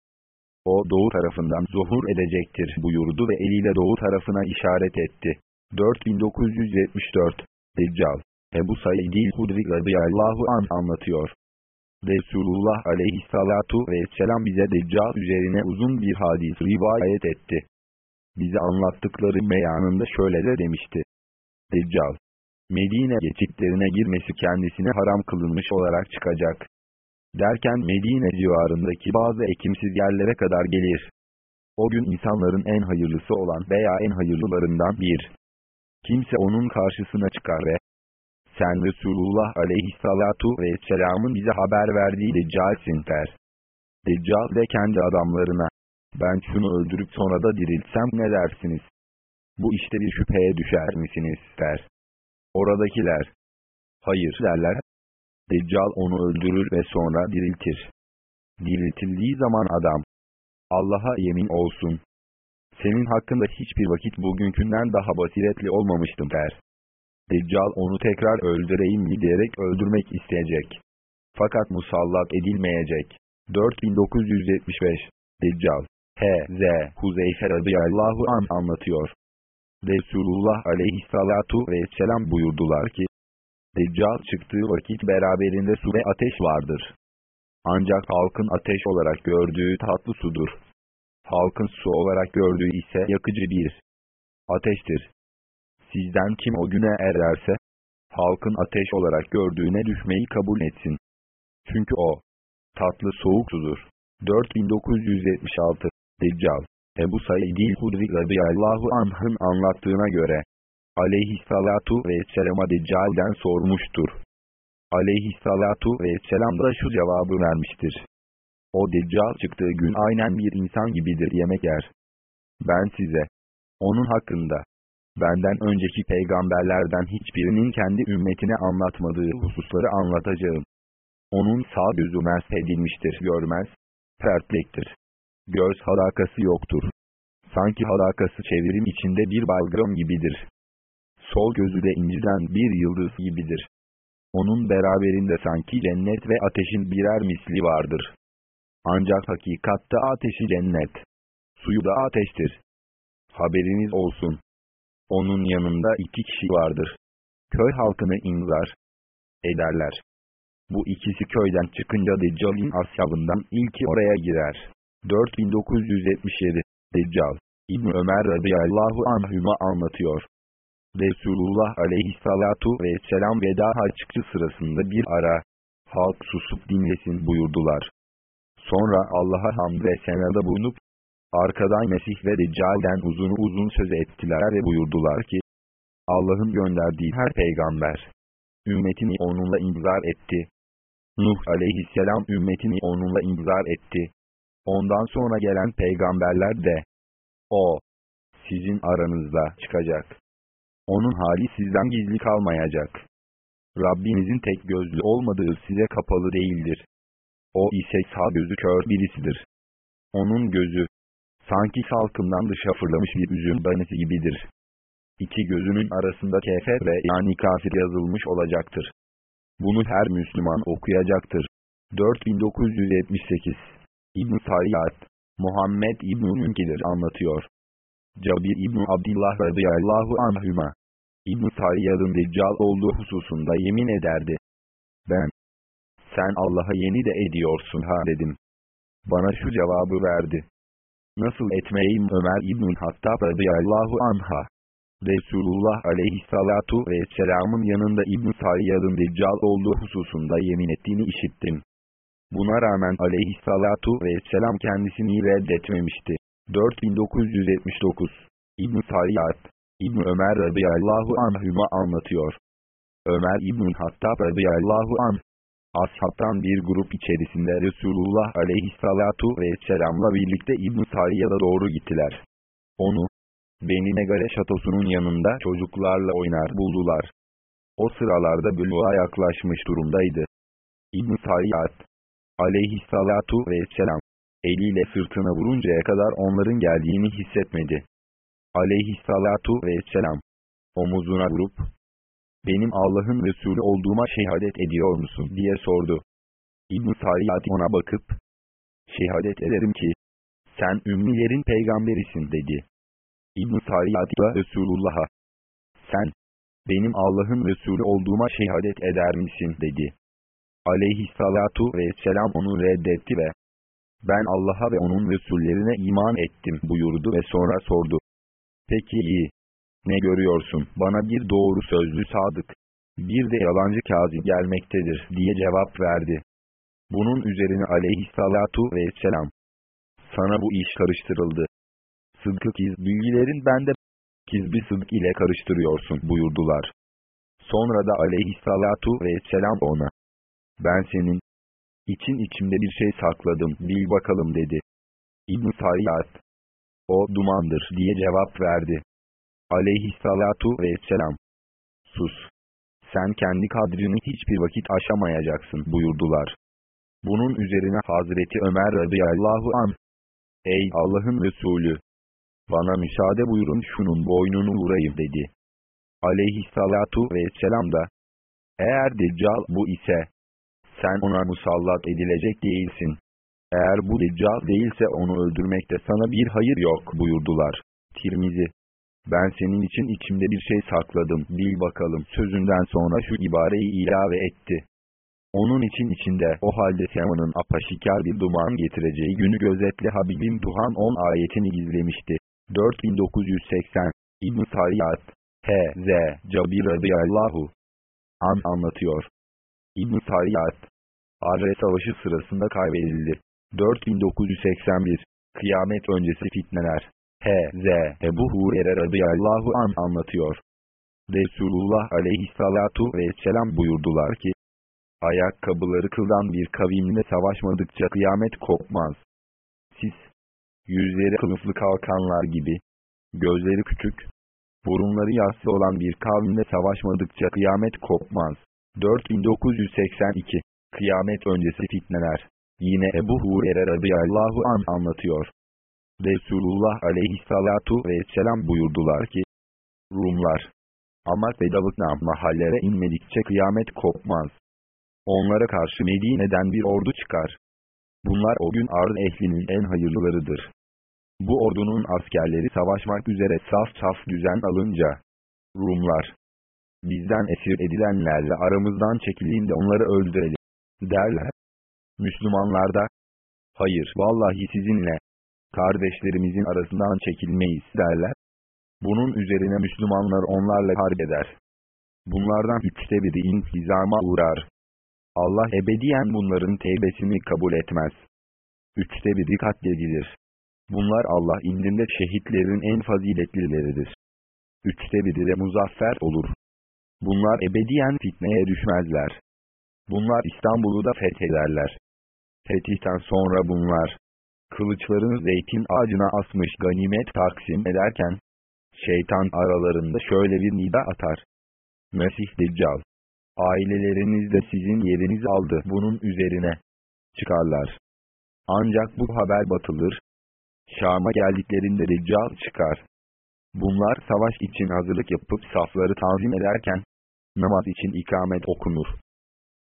O doğu tarafından zuhur edecektir buyurdu ve eliyle doğu tarafına işaret etti. 4974 Deccal Ebu Said-i Hudri radıyallahu an anlatıyor. Resulullah aleyhissalatu vesselam bize Deccal üzerine uzun bir hadis rivayet etti. Bize anlattıkları meyanında şöyle de demişti. Deccal, Medine geçitlerine girmesi kendisine haram kılınmış olarak çıkacak. Derken Medine civarındaki bazı ekimsiz yerlere kadar gelir. O gün insanların en hayırlısı olan veya en hayırlılarından bir. Kimse onun karşısına çıkar ve sen Resulullah aleyhissalatu vesselamın bize haber verdiği Deccal'sin der. Deccal de kendi adamlarına, ben şunu öldürüp sonra da diriltsem ne dersiniz? Bu işte bir şüpheye düşer misiniz der. Oradakiler, hayır derler. Deccal onu öldürür ve sonra diriltir. Diriltildiği zaman adam, Allah'a yemin olsun. Senin hakkında hiçbir vakit bugünkünden daha basiretli olmamıştım der. Deccal onu tekrar öldüreyim mi diyerek öldürmek isteyecek. Fakat musallat edilmeyecek. 4975 Deccal H.Z. Huzeyfe radıyallahu an anlatıyor. Resulullah aleyhissalatu vesselam buyurdular ki, Deccal çıktığı vakit beraberinde su ve ateş vardır. Ancak halkın ateş olarak gördüğü tatlı sudur. Halkın su olarak gördüğü ise yakıcı bir ateştir. Sizden kim o güne ererse, halkın ateş olarak gördüğüne düşmeyi kabul etsin. Çünkü o, tatlı soğuk sudur. 4976 Deccal Ebu Said-i Hudri radıyallahu anh'ın anlattığına göre, aleyhissalatu vesselama Deccal'den sormuştur. Aleyhissalatu vesselam da şu cevabı vermiştir. O Deccal çıktığı gün aynen bir insan gibidir yemek yer. Ben size, onun hakkında, benden önceki peygamberlerden hiçbirinin kendi ümmetine anlatmadığı hususları anlatacağım. Onun sağ gözü edilmiştir görmez, pertlektir. Göz halakası yoktur. Sanki halakası çevirim içinde bir balgam gibidir. Sol gözü de inciden bir yıldız gibidir. Onun beraberinde sanki cennet ve ateşin birer misli vardır. Ancak hakikatte ateşi cennet. Suyu da ateştir. Haberiniz olsun. Onun yanında iki kişi vardır. Köy halkını inzar ederler. Bu ikisi köyden çıkınca Deccal'in ashabından ilki oraya girer. 4977 Deccal İbn Ömer radıyallahu anhüma anlatıyor. Resulullah aleyhissalatu vesselam veda haccı sırasında bir ara, halk susup dinlesin buyurdular. Sonra Allah'a hamd ve senada bulunup, arkadan Mesih ve Deccal'den uzun uzun söz ettiler ve buyurdular ki, Allah'ın gönderdiği her peygamber, ümmetini onunla intizar etti. Nuh aleyhisselam ümmetini onunla intizar etti. Ondan sonra gelen peygamberler de, o, sizin aranızda çıkacak. Onun hali sizden gizli kalmayacak. Rabbinizin tek gözlü olmadığı size kapalı değildir. O ise sağ gözü kör birisidir. Onun gözü, sanki salkımdan dışa fırlamış bir üzüm tanesi gibidir. İki gözünün arasında kefere yani kafir yazılmış olacaktır. Bunu her Müslüman okuyacaktır. 4978 İbn-i Sayyad, Muhammed İbn-i Münkidir anlatıyor. Cabir İbn-i Abdillah radıyallahu anhüma, İbn-i Sayyad'ın deccal olduğu hususunda yemin ederdi. Ben, sen Allah'a yeni de ediyorsun ha dedim. Bana şu cevabı verdi. Nasıl etmeyeyim Ömer İbn-i Hattab radıyallahu anha. Resulullah aleyhissalatu vesselamın yanında İbn-i Sayyad'ın deccal olduğu hususunda yemin ettiğini işittim. Buna rağmen aleyhissalatu vesselam kendisini reddetmemişti. 4979 İbn-i Sayyad, İbn Ömer radıyallahu anhüma anlatıyor. Ömer İbn Hattab radıyallahu anh, Ashabtan bir grup içerisinde Resulullah aleyhissalatu vesselamla birlikte İbn-i Sariya'da doğru gittiler. Onu, Beni Negare şatosunun yanında çocuklarla oynar buldular. O sıralarda buluğa yaklaşmış durumdaydı. İbn-i Sariyat, aleyhissalatu vesselam, eliyle sırtına vuruncaya kadar onların geldiğini hissetmedi. Aleyhissalatu vesselam, omuzuna vurup, benim Allah'ın Resulü olduğuma şehadet ediyor musun diye sordu. İbn-i ona bakıp, şehadet ederim ki, sen ümmilerin peygamberisin dedi. İbn-i da Resulullah'a, sen, benim Allah'ın Resulü olduğuma şehadet eder misin dedi. Aleyhissalatu vesselam onu reddetti ve ben Allah'a ve onun Resullerine iman ettim buyurdu ve sonra sordu. Peki iyi. Ne görüyorsun? Bana bir doğru sözlü sadık, bir de yalancı kazı gelmektedir diye cevap verdi. Bunun üzerine aleyhissalatu vesselam, sana bu iş karıştırıldı. Sıdkı kiz bilgilerin bende kizbi sıdk ile karıştırıyorsun buyurdular. Sonra da aleyhissalatu vesselam ona, ben senin için içimde bir şey sakladım bil bakalım dedi. İbn Sariyat, o dumandır diye cevap verdi. Aleyhissalatu vesselam, sus, sen kendi kadrini hiçbir vakit aşamayacaksın buyurdular. Bunun üzerine Hazreti Ömer radıyallahu anh, ey Allah'ın Resulü, bana müsaade buyurun şunun boynunu vurayım dedi. Aleyhissalatu vesselam da, eğer Deccal bu ise, sen ona musallat edilecek değilsin. Eğer bu Deccal değilse onu öldürmekte sana bir hayır yok buyurdular. Tirmizi, ben senin için içimde bir şey sakladım, bil bakalım sözünden sonra şu ibareyi ilave etti. Onun için içinde o halde semanın apaşikar bir duman getireceği günü gözetle Habibim Duhan 10 ayetini gizlemişti. 4980 İbn Sariyat H.Z. Cabir radıyallahu an anlatıyor. İbn Sariyat Arre Savaşı sırasında kaybedildi. 4981 Kıyamet öncesi fitneler H.Z. Ebu Hurer'e radıyallahu an anlatıyor. Resulullah aleyhissalatu vesselam buyurdular ki, ayakkabıları kıldan bir kavimle savaşmadıkça kıyamet kopmaz. Siz, yüzleri kılıflı kalkanlar gibi, gözleri küçük, burunları yassı olan bir kavimle savaşmadıkça kıyamet kopmaz. 4982 Kıyamet öncesi fitneler Yine Ebu Hurer'e radıyallahu an anlatıyor. Resulullah aleyhissalatu vesselam buyurdular ki, Rumlar, Amak ve Davutnam mahallere inmedikçe kıyamet kopmaz. Onlara karşı Medine'den bir ordu çıkar. Bunlar o gün arz ehlinin en hayırlılarıdır. Bu ordunun askerleri savaşmak üzere saf saf düzen alınca, Rumlar, bizden esir edilenlerle aramızdan çekileyim de onları öldürelim, derler. Müslümanlar da, hayır vallahi sizinle, kardeşlerimizin arasından çekilmeyiz derler. Bunun üzerine Müslümanlar onlarla harp eder. Bunlardan üçte biri infizama uğrar. Allah ebediyen bunların tevbesini kabul etmez. Üçte biri katledilir. Bunlar Allah indinde şehitlerin en faziletlileridir. Üçte biri de muzaffer olur. Bunlar ebediyen fitneye düşmezler. Bunlar İstanbul'u da fethederler. Fetihten sonra bunlar, kılıçlarını zeytin ağacına asmış ganimet taksim ederken, şeytan aralarında şöyle bir nida atar. Mesih Deccal, aileleriniz de sizin yerinizi aldı bunun üzerine çıkarlar. Ancak bu haber batılır. Şam'a geldiklerinde Deccal çıkar. Bunlar savaş için hazırlık yapıp safları tanzim ederken, namaz için ikamet okunur.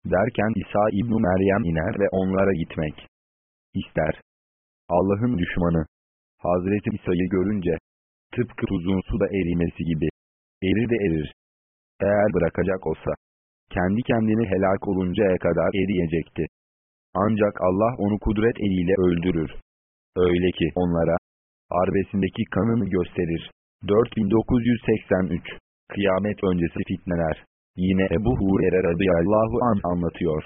Derken İsa İbni Meryem iner ve onlara gitmek ister. Allah'ın düşmanı, Hazreti İsa'yı görünce, tıpkı tuzun suda erimesi gibi, erir de erir. Eğer bırakacak olsa, kendi kendini helak oluncaya kadar eriyecekti. Ancak Allah onu kudret eliyle öldürür. Öyle ki onlara, arbesindeki kanını gösterir. 4983 Kıyamet öncesi fitneler Yine Ebu Hurer'e radıyallahu an anlatıyor.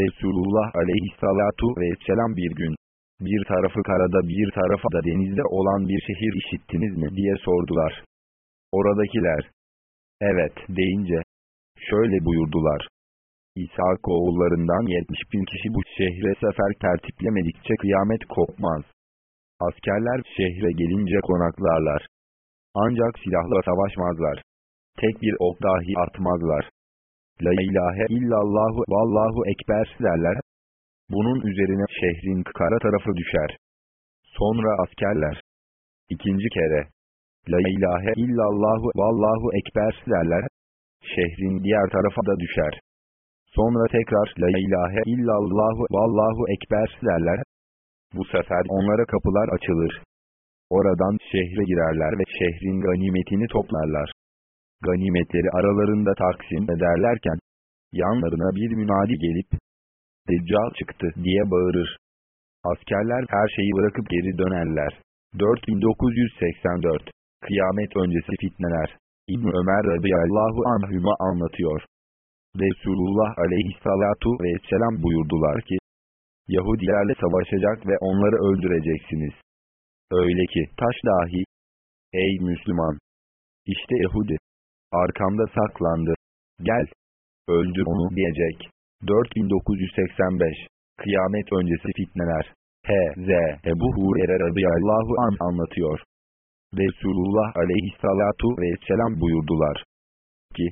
Resulullah aleyhissalatu vesselam bir gün, bir tarafı karada bir tarafı da denizde olan bir şehir işittiniz mi diye sordular. Oradakiler, evet deyince, şöyle buyurdular. İshak oğullarından 70 bin kişi bu şehre sefer tertiplemedikçe kıyamet kopmaz. Askerler şehre gelince konaklarlar. Ancak silahla savaşmazlar. Tek bir ok dahi atmazlar. La ilahe illallahu vallahu ekber derler. Bunun üzerine şehrin kara tarafı düşer. Sonra askerler. İkinci kere. La ilahe illallahu vallahu ekber derler. Şehrin diğer tarafı da düşer. Sonra tekrar La ilahe illallahu vallahu ekber derler. Bu sefer onlara kapılar açılır. Oradan şehre girerler ve şehrin ganimetini toplarlar. Ganimetleri aralarında taksim ederlerken, yanlarına bir münadi gelip, Deccal çıktı diye bağırır. Askerler her şeyi bırakıp geri dönerler. 4984 Kıyamet öncesi fitneler İbn Ömer radıyallahu anhüma anlatıyor. Resulullah aleyhissalatu vesselam buyurdular ki, Yahudilerle savaşacak ve onları öldüreceksiniz. Öyle ki taş dahi, ey Müslüman! İşte Yahudi, arkamda saklandı, gel, öldür onu diyecek. 4985 Kıyamet öncesi fitneler H.Z. Ebu Hurer'e radıyallahu an anlatıyor. Resulullah aleyhissalatu vesselam buyurdular ki,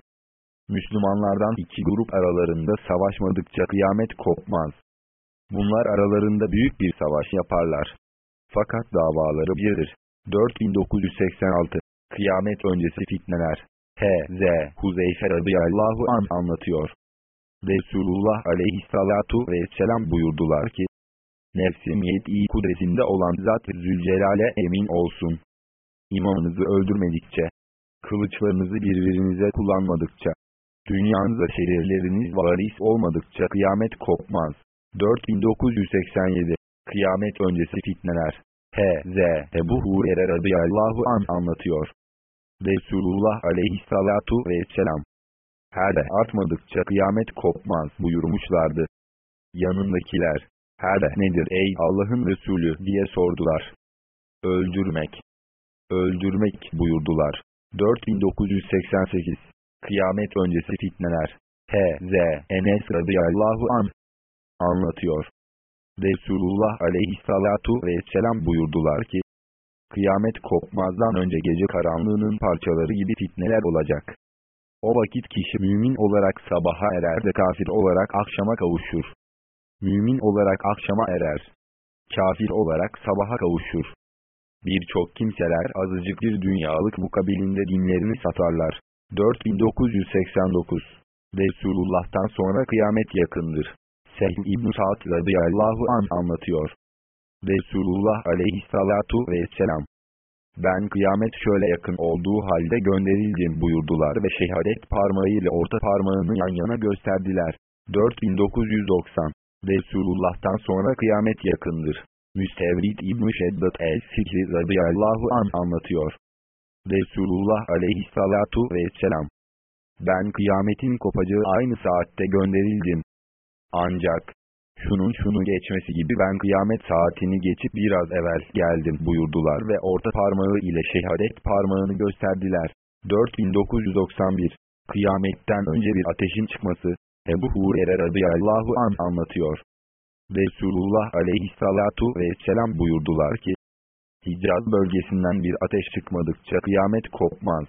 Müslümanlardan iki grup aralarında savaşmadıkça kıyamet kopmaz. Bunlar aralarında büyük bir savaş yaparlar. Fakat davaları birdir. 4986 Kıyamet öncesi fitneler H.Z. Huzeyfe radıyallahu an anlatıyor. Resulullah aleyhissalatu vesselam buyurdular ki, Nefsim yet'i kudretinde olan Zat Zülcelal'e emin olsun. İmanınızı öldürmedikçe, kılıçlarınızı birbirinize kullanmadıkça, dünyanıza şerirleriniz varis olmadıkça kıyamet kopmaz. 4987 Kıyamet öncesi fitneler H.Z. Ebu Hurer'e radıyallahu an anlatıyor. Resulullah aleyhissalatu vesselam her de artmadıkça kıyamet kopmaz buyurmuşlardı. Yanındakiler, her de nedir ey Allah'ın Resulü diye sordular. Öldürmek. Öldürmek buyurdular. 4988 Kıyamet öncesi fitneler. H.Z. Enes radıyallahu an anlatıyor. Resulullah aleyhissalatu vesselam buyurdular ki, Kıyamet kopmazdan önce gece karanlığının parçaları gibi fitneler olacak. O vakit kişi mümin olarak sabaha erer de kafir olarak akşama kavuşur. Mümin olarak akşama erer. Kafir olarak sabaha kavuşur. Birçok kimseler azıcık bir dünyalık mukabilinde dinlerini satarlar. 4989 Resulullah'tan sonra kıyamet yakındır. Sehl İbn Sa'd radıyallahu an anlatıyor. Resulullah aleyhissalatu vesselam ben kıyamet şöyle yakın olduğu halde gönderildim buyurdular ve şehadet parmağı ile orta parmağını yan yana gösterdiler. 4990 Resulullah'tan sonra kıyamet yakındır. Müstevrid İbn-i Şeddat el-Sikri radıyallahu an anlatıyor. Resulullah aleyhissalatu vesselam. Ben kıyametin kopacağı aynı saatte gönderildim. Ancak, şunun şunu geçmesi gibi ben kıyamet saatini geçip biraz evvel geldim buyurdular ve orta parmağı ile şehadet parmağını gösterdiler. 4991 Kıyametten önce bir ateşin çıkması, Ebu Hurer'e radıyallahu an anlatıyor. Resulullah aleyhissalatu vesselam buyurdular ki, Hicaz bölgesinden bir ateş çıkmadıkça kıyamet kopmaz.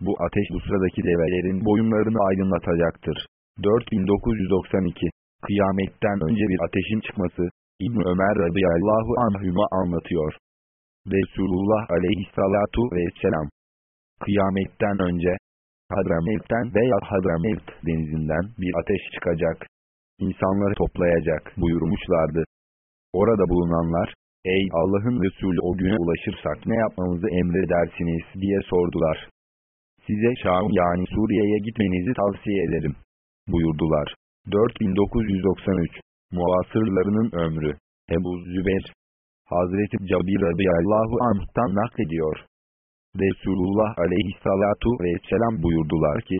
Bu ateş bu sıradaki develerin boyunlarını aydınlatacaktır. 4992 Kıyametten önce bir ateşin çıkması, İbn Ömer radıyallahu anhüma anlatıyor. Resulullah aleyhissalatu vesselam. Kıyametten önce, Hadramevt'ten veya Hadramevt denizinden bir ateş çıkacak. İnsanları toplayacak buyurmuşlardı. Orada bulunanlar, ey Allah'ın Resulü o güne ulaşırsak ne yapmamızı emredersiniz diye sordular. Size Şam yani Suriye'ye gitmenizi tavsiye ederim. Buyurdular. 4993 Muasırlarının ömrü Ebu Zübeyir Hazreti Cabir radıyallahu anh'tan naklediyor. Resulullah aleyhissalatu vesselam buyurdular ki,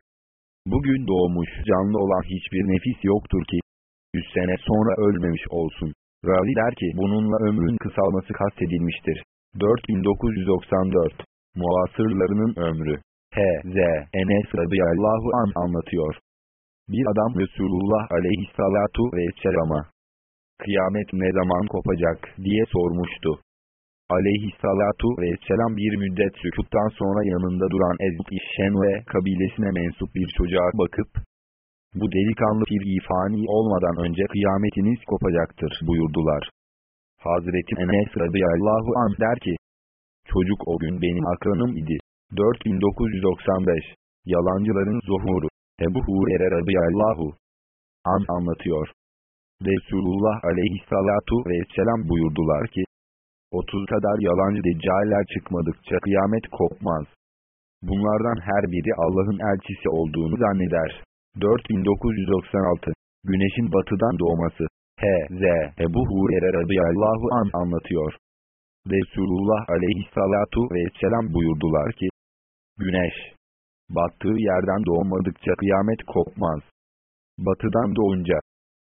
Bugün doğmuş canlı olan hiçbir nefis yoktur ki, 100 sene sonra ölmemiş olsun. Ravi der ki bununla ömrün kısalması kastedilmiştir. 4994 Muasırlarının ömrü H.Z. Enes radıyallahu an anlatıyor. Bir adam Resulullah aleyhissalatu vesselama kıyamet ne zaman kopacak diye sormuştu. Aleyhissalatu vesselam bir müddet sükuttan sonra yanında duran Ezd-i Şenve kabilesine mensup bir çocuğa bakıp, bu delikanlı firgi fani olmadan önce kıyametiniz kopacaktır buyurdular. Hazreti Enes radıyallahu anh der ki, çocuk o gün benim akranım idi. 4995 Yalancıların zuhuru Ebu Hurer'e radıyallahu an anlatıyor. Resulullah aleyhissalatu vesselam buyurdular ki, 30 kadar yalancı deccaller çıkmadıkça kıyamet kopmaz. Bunlardan her biri Allah'ın elçisi olduğunu zanneder. 4996 Güneşin batıdan doğması. H.Z. Ebu Hurer'e radıyallahu an anlatıyor. Resulullah aleyhissalatu vesselam buyurdular ki, Güneş, battığı yerden doğmadıkça kıyamet kopmaz. Batıdan doğunca,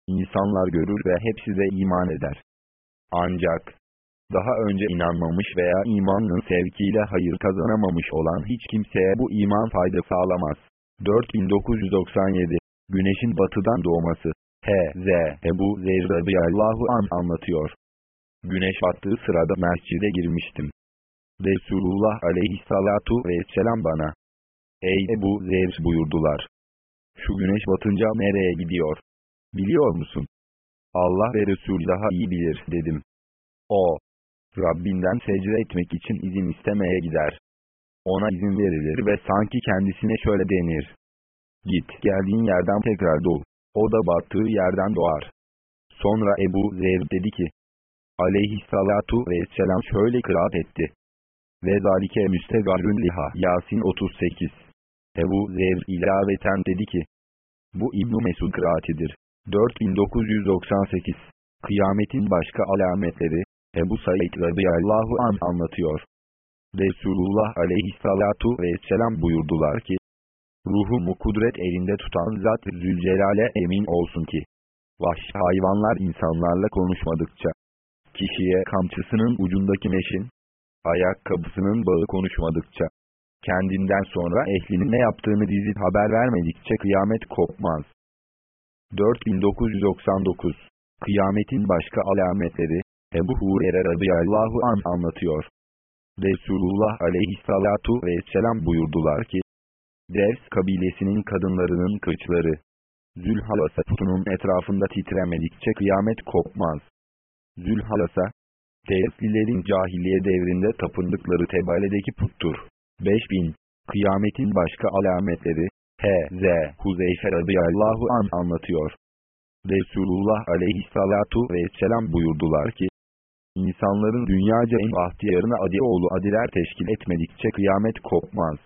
insanlar görür ve hepsi de iman eder. Ancak, daha önce inanmamış veya imanın sevkiyle hayır kazanamamış olan hiç kimseye bu iman fayda sağlamaz. 4997 Güneşin batıdan doğması H.Z. Ebu Zer radıyallahu an anlatıyor. Güneş battığı sırada mescide girmiştim. Resulullah aleyhissalatu vesselam bana. Ey Ebu Zer buyurdular. Şu güneş batınca nereye gidiyor? Biliyor musun? Allah ve Resul daha iyi bilir dedim. O, Rabbinden secde etmek için izin istemeye gider. Ona izin verilir ve sanki kendisine şöyle denir. Git geldiğin yerden tekrar doğ. O da battığı yerden doğar. Sonra Ebu Zer dedi ki, aleyhissalatu vesselam şöyle kıraat etti. Ve zalike müstegarün liha Yasin 38. Ebu Zer ilaveten dedi ki, bu İbn Mesud kıraatidir. 4998 Kıyametin başka alametleri, Ebu Said radıyallahu an anlatıyor. Resulullah aleyhissalatu vesselam buyurdular ki, Ruhumu kudret elinde tutan zat Zülcelal'e emin olsun ki, vahşi hayvanlar insanlarla konuşmadıkça, kişiye kamçısının ucundaki meşin, ayakkabısının bağı konuşmadıkça, kendinden sonra ehlinin ne yaptığını dizip haber vermedikçe kıyamet kopmaz. 4999 Kıyametin başka alametleri, Ebu Hurer'e radıyallahu an anlatıyor. Resulullah aleyhissalatu vesselam buyurdular ki, Ders kabilesinin kadınlarının kıçları, Zülhalasa putunun etrafında titremedikçe kıyamet kopmaz. Zülhalasa, Tevflilerin cahiliye devrinde tapındıkları Tebale'deki puttur. 5000 Kıyametin başka alametleri, H.Z. Huzeyfe radıyallahu an anlatıyor. Resulullah aleyhissalatu vesselam buyurdular ki, İnsanların dünyaca en ahtiyarına Adi oğlu Adiler teşkil etmedikçe kıyamet kopmaz.